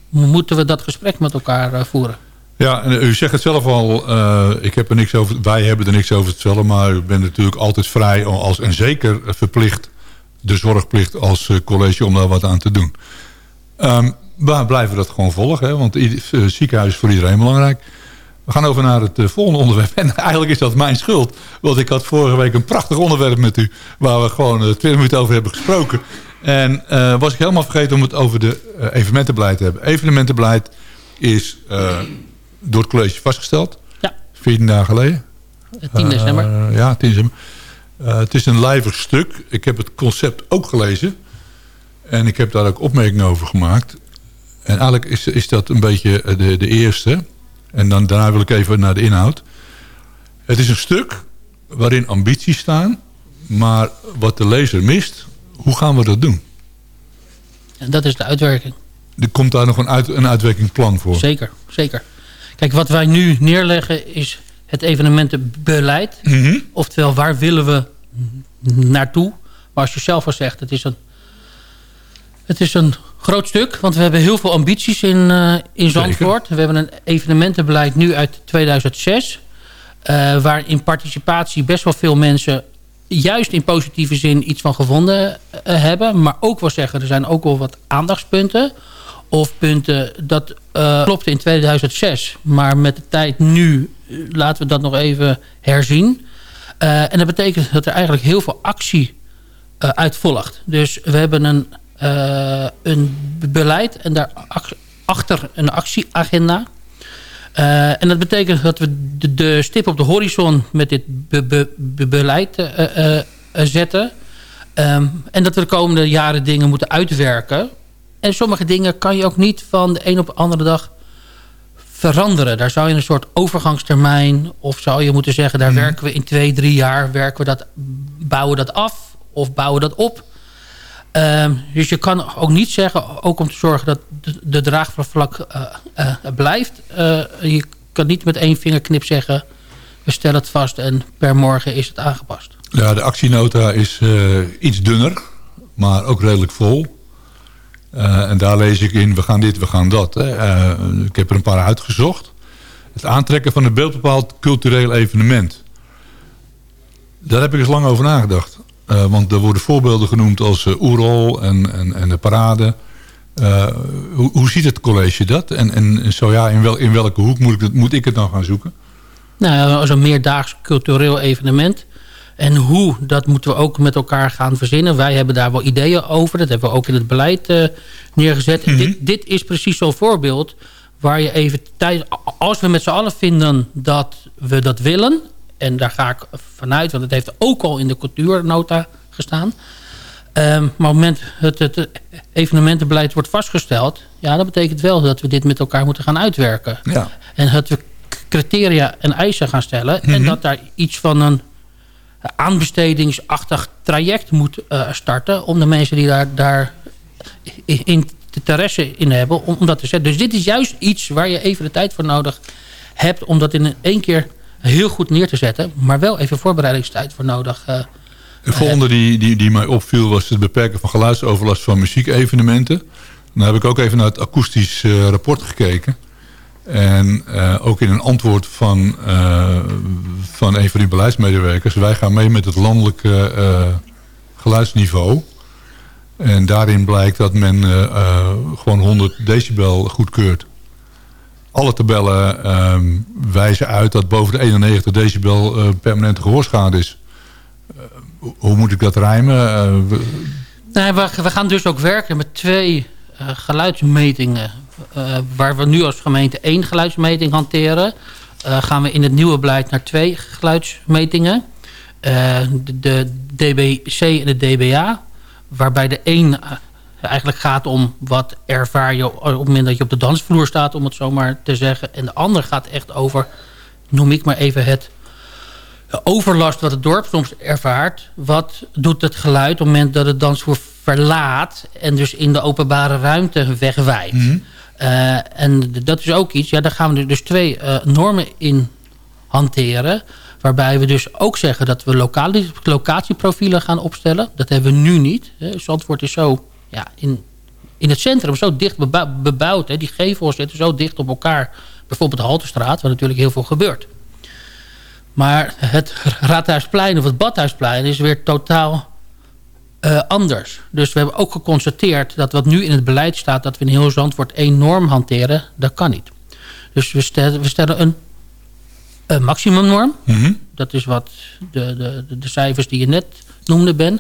moeten we dat gesprek met elkaar eh, voeren. Ja, en u zegt het zelf al, eh, ik heb er niks over, wij hebben er niks over te vertellen, maar u bent natuurlijk altijd vrij als, en zeker verplicht, de zorgplicht als eh, college om daar wat aan te doen. Ehm, we blijven dat gewoon volgen, hè, want ieder- eh, ziekenhuis is voor iedereen belangrijk. We gaan over naar het eh, volgende onderwerp. En eigenlijk is dat mijn schuld. Want ik had vorige week een prachtig onderwerp met u. Waar we gewoon eh, twee minuten over hebben gesproken. En eh, was ik helemaal vergeten om het over de eh, evenementenbeleid te hebben. Evenementenbeleid is eh, door het college vastgesteld. Ja. 14 dagen geleden. 10 december. Eh, ja, 10 december. Eh, het is een lijvig stuk. Ik heb het concept ook gelezen. En ik heb daar ook opmerkingen over gemaakt. En eigenlijk is, is dat een beetje eh, de, de eerste. En dan, daarna wil ik even naar de inhoud. Het is een stuk waarin ambities staan. Maar wat de lezer mist, hoe gaan we dat doen? En dat is de uitwerking. Er komt daar nog een, uit, een uitwerkingsplan voor. Zeker, zeker. Kijk, wat wij nu neerleggen is het evenementenbeleid. Mhm. Oftewel, waar willen we naartoe? Maar als je zelf al zegt, het is een, het is een groot stuk. Want we hebben heel veel ambities in, eh, in Zandvoort. We hebben een evenementenbeleid nu uit 2006. eh, waar in participatie best wel veel mensen juist in positieve zin iets van gevonden eh, hebben. Maar ook wel zeggen, er zijn ook wel wat aandachtspunten. Of punten dat eh klopte in 2006. Maar met de tijd nu laten we dat nog even herzien. En dat betekent dat er eigenlijk heel veel actie uit volgt. Dus we hebben een, een beleid en daarachter een actieagenda. Eh, en dat betekent dat we de, de stip op de horizon met dit be- be- be- beleid eh, eh, eh, zetten. Ehm, en dat we de komende jaren dingen moeten uitwerken. En sommige dingen kan je ook niet van de een op de andere dag veranderen. Daar zou je een soort overgangstermijn... of zou je moeten zeggen, daar werken we in twee, drie jaar... Werken we dat, bouwen we dat af of bouwen we dat op. Ehm, dus je kan ook niet zeggen, ook om te zorgen dat de, draagvlak eh, eh, blijft. eh, je kan niet met één vingerknip zeggen... we stellen het vast en per morgen is het aangepast. Ja, de actienota is iets dunner, maar ook redelijk vol. En daar lees ik in, we gaan dit, we gaan dat. Hè. Ik heb er een paar uitgezocht. Het aantrekken van een beeldbepaald cultureel evenement. Daar heb ik eens lang over nagedacht. Eh, want er worden voorbeelden genoemd als uh, Oerol en, en, en de parade. Uh, hoe, hoe ziet het college dat? En, en zo ja, in, wel, in welke hoek moet ik, het, moet ik het dan gaan zoeken? Nou, als een meerdaags cultureel evenement. En hoe, dat moeten we ook met elkaar gaan verzinnen. Wij hebben daar wel ideeën over. Dat hebben we ook in het beleid uh, neergezet. Mm -hmm. dit, dit, is precies zo'n voorbeeld waar je even tijd... Als we met z'n allen vinden dat we dat willen... en daar ga ik vanuit, want het heeft ook al in de cultuurnota gestaan... Um, maar op het moment het, het evenementenbeleid wordt vastgesteld... ja, dat betekent wel dat we dit met elkaar moeten gaan uitwerken. Ja. En dat we criteria en eisen gaan stellen... Mm -hmm. en dat daar iets van een aanbestedingsachtig traject moet uh, starten... om de mensen die daar, daar in interesse in hebben, om, om dat te zetten. Dus dit is juist iets waar je even de tijd voor nodig hebt... om dat in één keer heel goed neer te zetten... maar wel even voorbereidingstijd voor nodig uh, De volgende die, die, die mij opviel was het beperken van geluidsoverlast van muziekevenementen. Dan heb ik ook even naar het akoestisch uh, rapport gekeken... En uh, ook in een antwoord van, van een van die beleidsmedewerkers. Wij gaan mee met het landelijke geluidsniveau. En daarin blijkt dat men gewoon 100 decibel goedkeurt. Alle tabellen um, wijzen uit dat boven de 91 decibel permanente gehoorschade is. hoe moet ik dat rijmen? We... Nee, we, gaan dus ook werken met twee geluidsmetingen uh, waar we nu als gemeente één geluidsmeting hanteren... Uh, gaan we in het nieuwe beleid naar twee geluidsmetingen. Uh, de, de, DBC en de DBA. Waarbij de één eigenlijk gaat om wat ervaar je op het moment dat je op de dansvloer staat... om het zo maar te zeggen. En de ander gaat echt over, noem ik maar even het overlast wat het dorp soms ervaart. Wat doet het geluid op het moment dat het dansvloer verlaat... en dus in de openbare ruimte wegwijdt. Mm -hmm. Uh, en dat is ook iets, ja, daar gaan we dus twee uh, normen in hanteren. Waarbij we dus ook zeggen dat we locatie, locatieprofielen gaan opstellen. Dat hebben we nu niet. Hè. Zandvoort is zo ja, in, in het centrum zo dicht bebouw, bebouwd. Hè. Die gevels zitten zo dicht op elkaar. Bijvoorbeeld de Haltestraat, waar natuurlijk heel veel gebeurt. Maar het Raadhuisplein of het Badhuisplein is weer totaal uh, anders. Dus we hebben ook geconstateerd dat wat nu in het beleid staat... dat we in heel Zandvoort één norm hanteren, dat kan niet. Dus we stellen, we stellen een, een maximumnorm. Mm -hmm. Dat is wat de, de, de cijfers die je net noemde, Ben.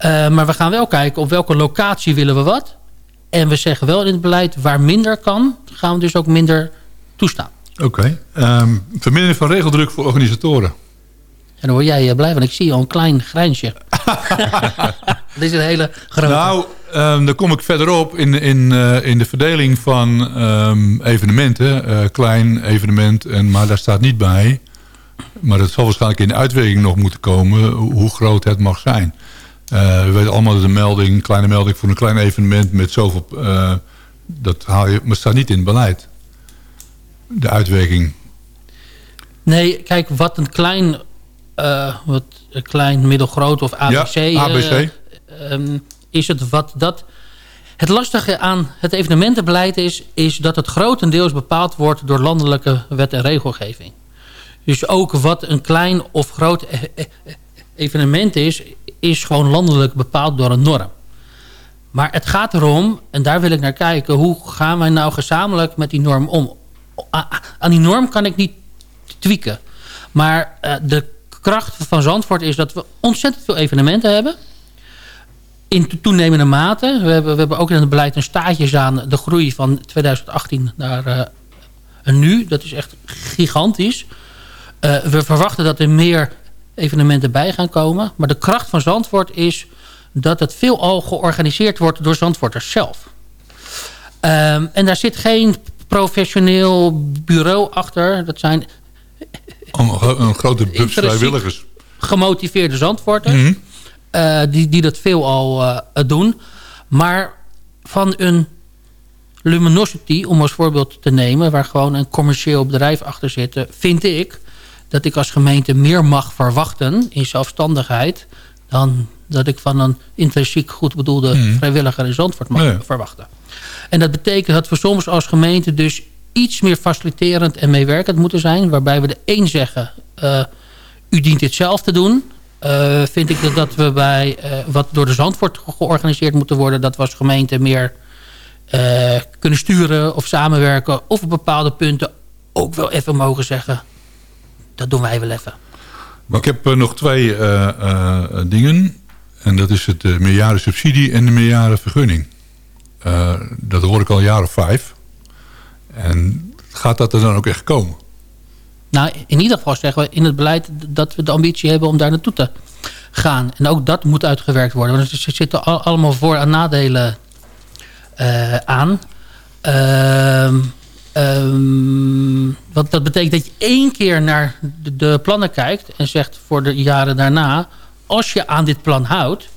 Uh, maar we gaan wel kijken op welke locatie willen we wat. En we zeggen wel in het beleid waar minder kan... gaan we dus ook minder toestaan. Oké. Okay. Um, vermindering van regeldruk voor organisatoren. En dan word jij blij, want ik zie al een klein grijnsje. dat is een hele grote. Nou, um, dan kom ik verderop in, in, uh, in de verdeling van um, evenementen. Uh, klein evenement, en, maar daar staat niet bij. Maar dat zal waarschijnlijk in de uitwerking nog moeten komen... hoe groot het mag zijn. Uh, we weten allemaal dat een melding, een kleine melding voor een klein evenement... met zoveel... dat haal je, maar staat niet in het beleid. De uitwerking. Nee, kijk, wat een klein uh, wat klein, middelgroot of ABC, ja, ABC. Uh, um, is het wat dat... Het lastige aan het evenementenbeleid is, is dat het grotendeels bepaald wordt door landelijke wet en regelgeving. Dus ook wat een klein of groot e evenement is, is gewoon landelijk bepaald door een norm. Maar het gaat erom, en daar wil ik naar kijken... hoe gaan wij nou gezamenlijk met die norm om? Aan die norm kan ik niet tweaken. Maar uh, de kracht van Zandvoort is dat we ontzettend veel evenementen hebben. In toenemende mate. We hebben, we hebben ook in het beleid een staatjes aan de groei van 2018 naar uh, nu. Dat is echt gigantisch. Uh, we verwachten dat er meer evenementen bij gaan komen. Maar de kracht van Zandvoort is dat het veelal georganiseerd wordt door Zandvoorters zelf. Um, en daar zit geen professioneel bureau achter. Dat zijn een, een grote bus vrijwilligers. Gemotiveerde zandvoorters. Mm -hmm. uh, die, die dat veelal uh, doen. Maar van een Luminosity, om als voorbeeld te nemen... waar gewoon een commercieel bedrijf achter zit... vind ik dat ik als gemeente meer mag verwachten in zelfstandigheid... dan dat ik van een intrinsiek goed bedoelde Mhm. vrijwilliger in Zandvoort mag verwachten. En dat betekent dat we soms als gemeente dus iets meer faciliterend en meewerkend moeten zijn. Waarbij we de een zeggen, eh, u dient dit zelf te doen. Eh, vind ik dat, dat we bij eh, wat door de Zandvoort ge- georganiseerd moeten worden... dat we als gemeente meer kunnen sturen of samenwerken... of op bepaalde punten ook wel even mogen zeggen... dat doen wij wel even. Maar ik heb eh, nog twee eh, eh, dingen. En dat is het uh, meerjaren subsidie en de meerjaren vergunning. Dat hoor ik al een jaar of vijf. En gaat dat er dan ook echt komen? Nou, in ieder geval zeggen we in het beleid dat we de ambitie hebben om daar naartoe te gaan. En ook dat moet uitgewerkt worden. Want er zitten al- allemaal voor- en nadelen aan. Ehm, ehm, want dat betekent dat je één keer naar de, de plannen kijkt en zegt voor de jaren daarna... als je aan dit plan houdt,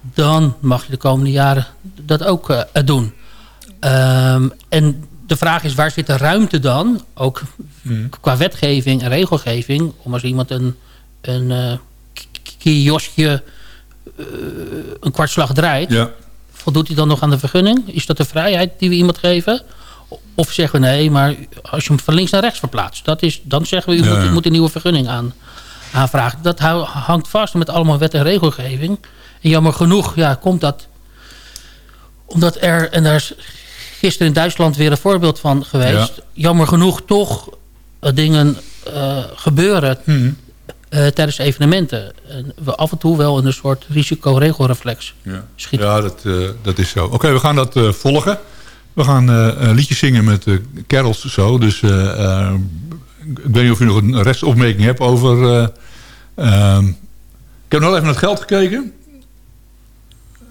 dan mag je de komende jaren dat ook eh, doen. Ehm, en de vraag is, waar zit de ruimte dan? Ook qua wetgeving en regelgeving. Om als iemand een, een eh, kioskje eh, een kwartslag draait... Ja. voldoet hij dan nog aan de vergunning? Is dat de vrijheid die we iemand geven? Of zeggen we nee, maar als je hem van links naar rechts verplaatst... Dat is, dan zeggen we, u Ja, moet, u ja. moet een nieuwe vergunning aan, aanvragen. Dat hangt vast met allemaal wet en regelgeving. En jammer genoeg ja, komt dat omdat er, en daar is gisteren in Duitsland weer een voorbeeld van geweest... Ja. jammer genoeg toch dingen eh, gebeuren eh, tijdens evenementen. En we af en toe wel in een soort risicoregelreflex Ja, schieten. ja dat, eh, dat is zo. Oké, we gaan dat volgen. We gaan eh, een liedje zingen met uh, Carols zo. Dus eh, eh, ik weet niet of u nog een restopmerking hebt over... eh, ehm, ik heb nog even naar het geld gekeken.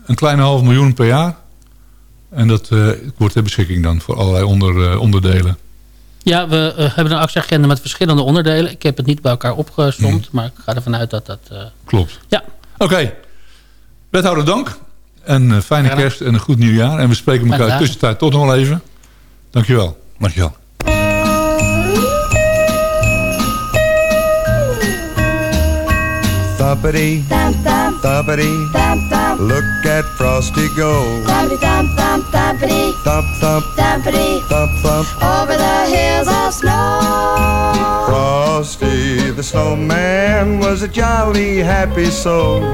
Een kleine half miljoen per jaar. En dat eh, wordt ter beschikking dan voor allerlei onder, eh, onderdelen. Ja, we eh, hebben een actieagenda met verschillende onderdelen. Ik heb het niet bij elkaar opgesomd, maar ik ga ervan uit dat dat... eh, Klopt. Ja. Oké. Wethouder dank. En eh, fijne Graag. kerst en een goed nieuwjaar. En we spreken elkaar Graag in de tussentijd toch nog wel even. Dankjewel. Dankjewel. Thumpity, thumpity, look at Frosty go. Thumpity thump thump thumpity Thump, thump, thumpity thump, thump. over the hills of snow. Frosty the snowman was a jolly happy soul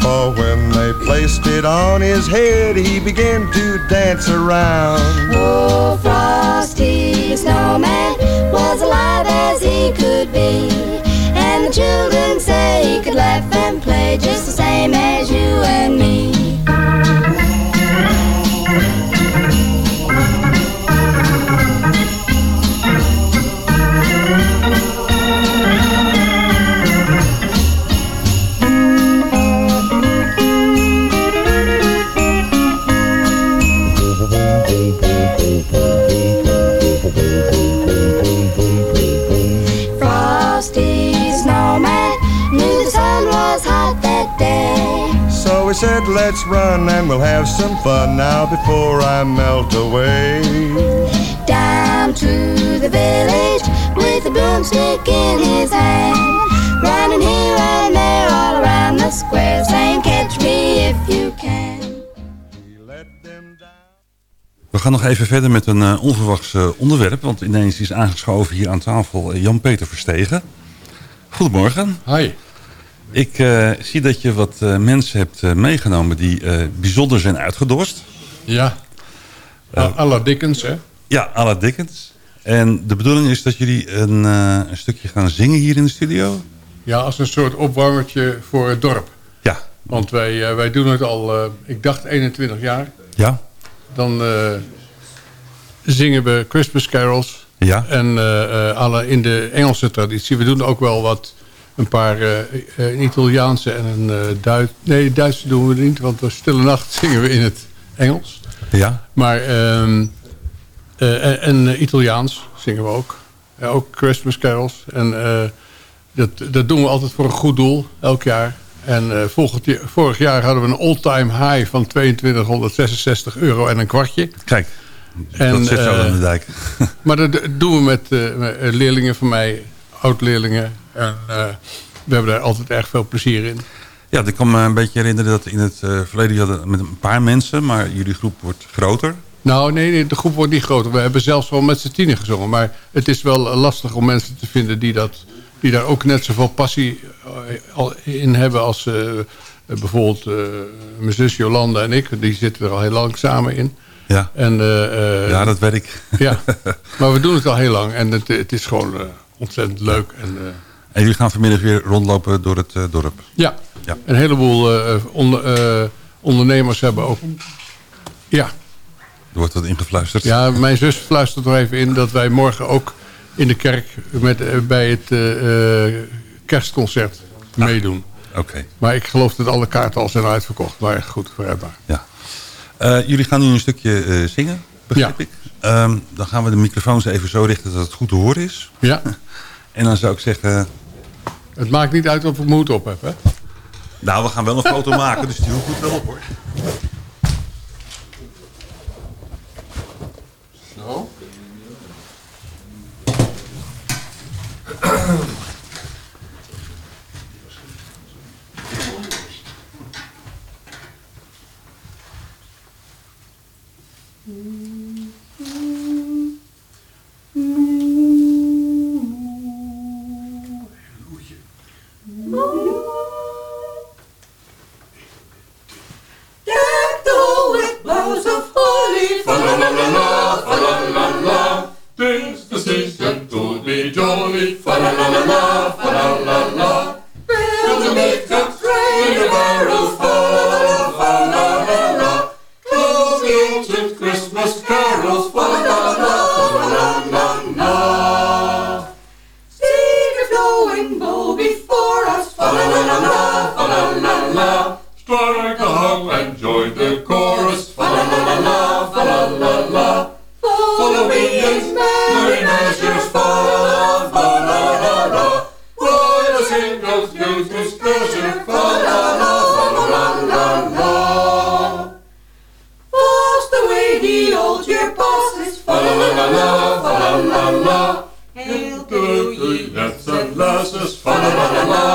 For when they placed it on his head, he began to dance around. Oh, Frosty the snowman was alive as he could be. And the children say he could laugh and play just the same as you and me. Said, let's run and we'll have some fun now before I melt away. Down to the village with a broomstick in his hand. Running here and there all around the square saying, catch me if you can. We gaan nog even verder met een eh, onverwachts eh, onderwerp. Want ineens is aangeschoven hier aan tafel eh, Jan-Peter Verstegen. Goedemorgen. Hi. Ik eh, zie dat je wat eh, mensen hebt eh, meegenomen die bijzonder zijn uitgedorst. Ja. A- à la Dickens, hè? Ja, à la Dickens. En de bedoeling is dat jullie een, een stukje gaan zingen hier in de studio. Ja, als een soort opwarmertje voor het dorp. Ja. Want wij, wij doen het al, ik dacht 21 jaar. Ja. Dan zingen we Christmas carols. Ja. En alle in de Engelse traditie. We doen ook wel wat, een paar eh, eh, Italiaanse en een eh Duits. Nee, Duitse doen we niet, want de Stille Nacht zingen we in het Engels. Ja. Maar ehm, Eh, en Italiaans zingen we ook. Ja, ook Christmas carols. En dat, dat doen we altijd voor een goed doel, elk jaar. En volgend vorig jaar hadden we een all-time high van 2266 euro en een kwartje. Kijk, En, dat zit zo aan de dijk. Maar dat doen we met, leerlingen van mij, oud-leerlingen. En eh, we hebben daar altijd erg veel plezier in. Ja, ik kan me een beetje herinneren dat in het eh, verleden je hadden met een paar mensen, maar jullie groep wordt groter. Nou, nee, nee, de groep wordt niet groter. We hebben zelfs wel met z'n tienen gezongen. Maar het is wel eh, lastig om mensen te vinden die, dat, die daar ook net zoveel passie in hebben als bijvoorbeeld eh, mijn zus Jolanda en ik. Die zitten er al heel lang samen in. Ja, En, ja dat weet ik. Ja, maar we doen het al heel lang en het, het is gewoon ontzettend leuk. En, En jullie gaan vanmiddag weer rondlopen door het eh, dorp. ja, Ja. een heleboel eh, onder, eh, ondernemers hebben ook... Ja, Er wordt wat ingefluisterd. Ja, mijn zus fluistert er even in dat wij morgen ook in de kerk met, bij het kerstconcert meedoen. Oké. Maar ik geloof dat alle kaarten al zijn uitverkocht. Maar goed, vooruitbaar. Ja. Eh, jullie gaan nu een stukje zingen, begrijp Ja. ik. Ehm, dan gaan we de microfoons even zo richten dat het goed te horen is. Ja. En dan zou ik zeggen... Het maakt niet uit of ik moed op heb, hè? Nou, we gaan wel een foto maken, dus die hoeft goed wel op hoor. Zo.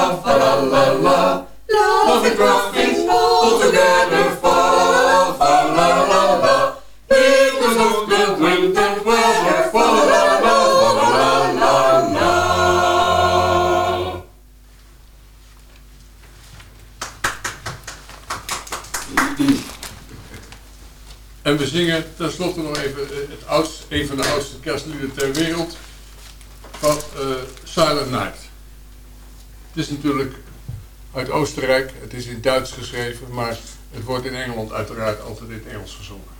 La la la, fa la la la. Laughing, laughing, all together, fa la la la, fa la la la. Because of the wind and weather, fa la la la, la la la. En we zingen tenslotte nog even eh, het oudste, een van de oudste kerstlieden ter wereld. Van eh, Silent Night. Het is natuurlijk uit Oostenrijk. Het is in Duits geschreven. Maar het wordt in Engeland uiteraard altijd in Engels gezongen.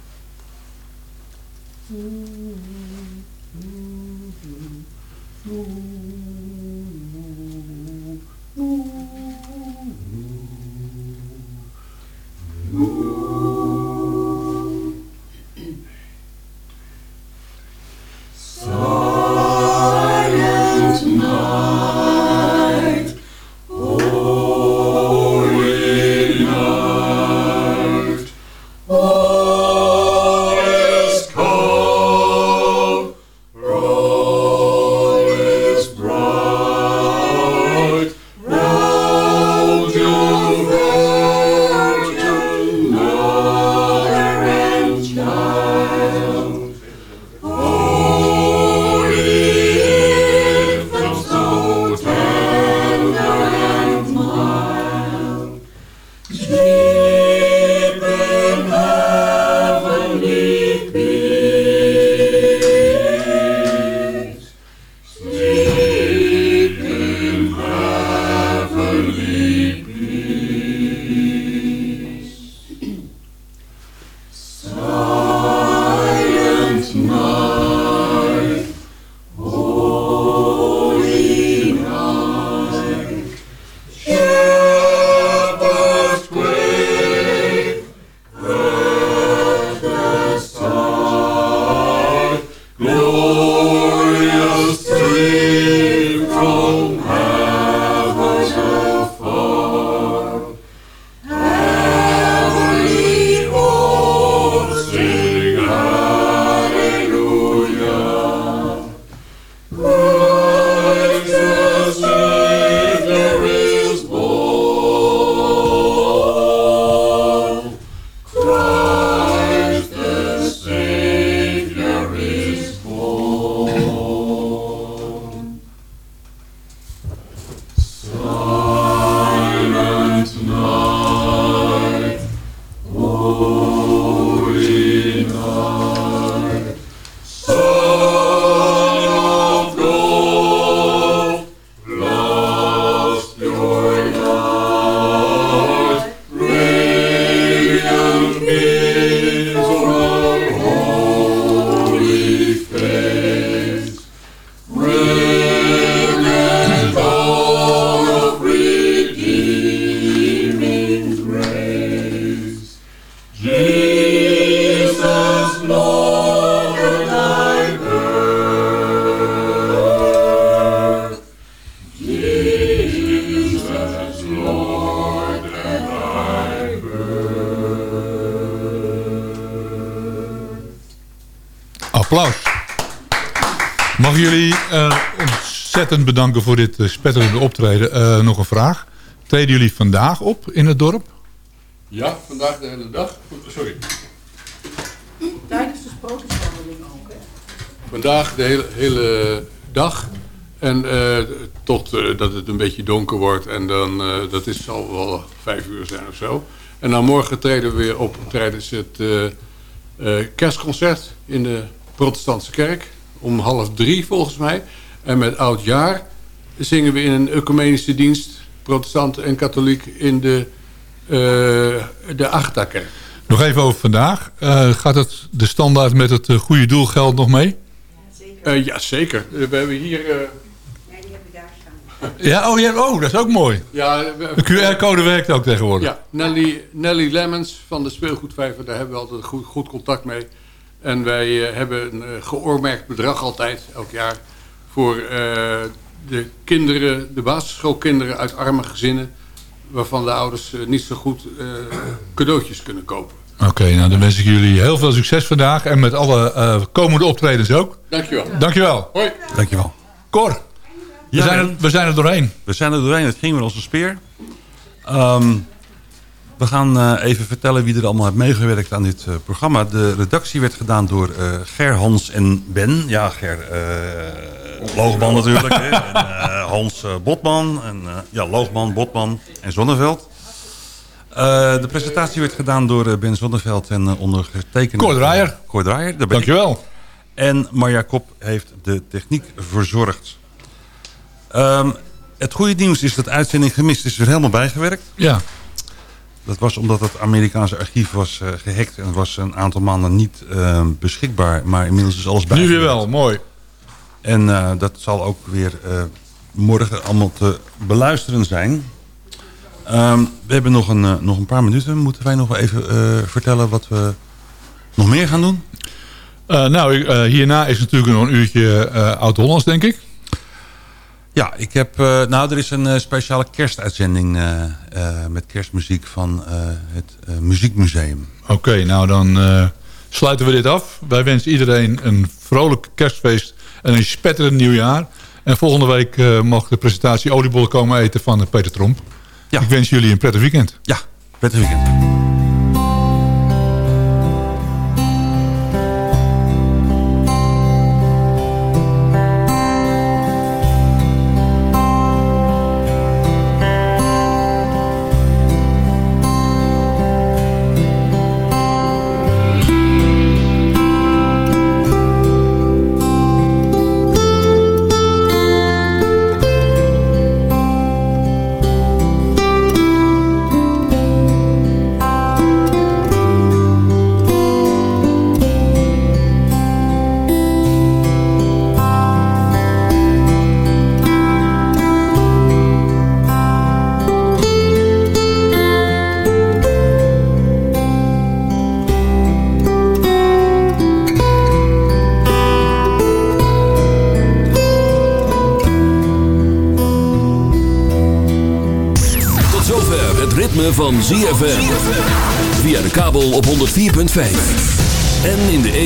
Ontzettend bedanken voor dit eh, spetterende optreden. Eh, nog een vraag. Treden jullie vandaag op in het dorp? Ja, vandaag de hele dag. Sorry. Tijdens de sprookjeswandeling ook, hè? Vandaag de hele, hele dag. En eh, tot eh, dat het een beetje donker wordt. En dan, eh, dat is, zal wel vijf uur zijn of zo. En dan morgen treden we weer op tijdens het eh, eh, kerstconcert in de protestantse kerk. Om half drie volgens mij. En met oudjaar zingen we in een ecumenische dienst. Protestant en katholiek in de, eh de Achterkerk. Nog even over vandaag. Eh, gaat het de standaard met het eh, goede doelgeld nog mee? Eh ja, zeker. We hebben hier... eh, Ja, oh, ja, oh dat is ook mooi. ja, we- De QR-code werkt ook tegenwoordig. Ja, Nelly, Nelly Lemmens van de Speelgoedvijver, daar hebben we altijd goed, goed contact mee. En wij hebben een eh, geoormerkt bedrag altijd, elk jaar, voor eh, de kinderen, de basisschoolkinderen uit arme gezinnen, waarvan de ouders eh, niet zo goed eh, cadeautjes kunnen kopen. Oké, nou dan wens ik jullie heel veel succes vandaag. En met alle eh, komende optredens ook. Dankjewel. Dankjewel. Hoi. Dankjewel. Cor, we, zijn er, we zijn er doorheen. We zijn er doorheen. Het ging met onze speer. Ehm, we gaan eh, even vertellen wie er allemaal heeft meegewerkt aan dit eh, programma. De redactie werd gedaan door eh, Ger, Hans en Ben. Ja, Ger, eh Loogman natuurlijk. hè. En, eh, Hans eh, Botman. En, eh, ja, Loogman, Botman en Zonneveld. De presentatie werd gedaan door Ben Zonneveld en ondergetekende... Cor Draaier. Cor Draaier, daar ben ik. Dankjewel. En Marja Kop heeft de techniek verzorgd. Ehm, het goede nieuws is dat uitzending gemist is er helemaal bijgewerkt. Ja. Dat was omdat het Amerikaanse archief was eh, gehackt en was een aantal maanden niet eh, beschikbaar. Maar inmiddels is alles Nu bijgewerkt. weer wel, mooi. En eh, dat zal ook weer eh, morgen allemaal te beluisteren zijn. Ehm, we hebben nog een, eh, nog een paar minuten. Moeten wij nog wel even vertellen wat we nog meer gaan doen? Nou, ik- hierna is natuurlijk nog een uurtje Oud-Hollands, denk ik. Ja, ik heb, nou, er is een speciale kerstuitzending met kerstmuziek van het Muziekmuseum. Oké, nou dan sluiten we dit af. Wij wensen iedereen een vrolijk kerstfeest en een spetterend nieuwjaar. En volgende week eh, mag de presentatie oliebollen komen eten van eh, Peter Tromp. Ja. Ik wens jullie een prettig weekend. Ja, prettig weekend.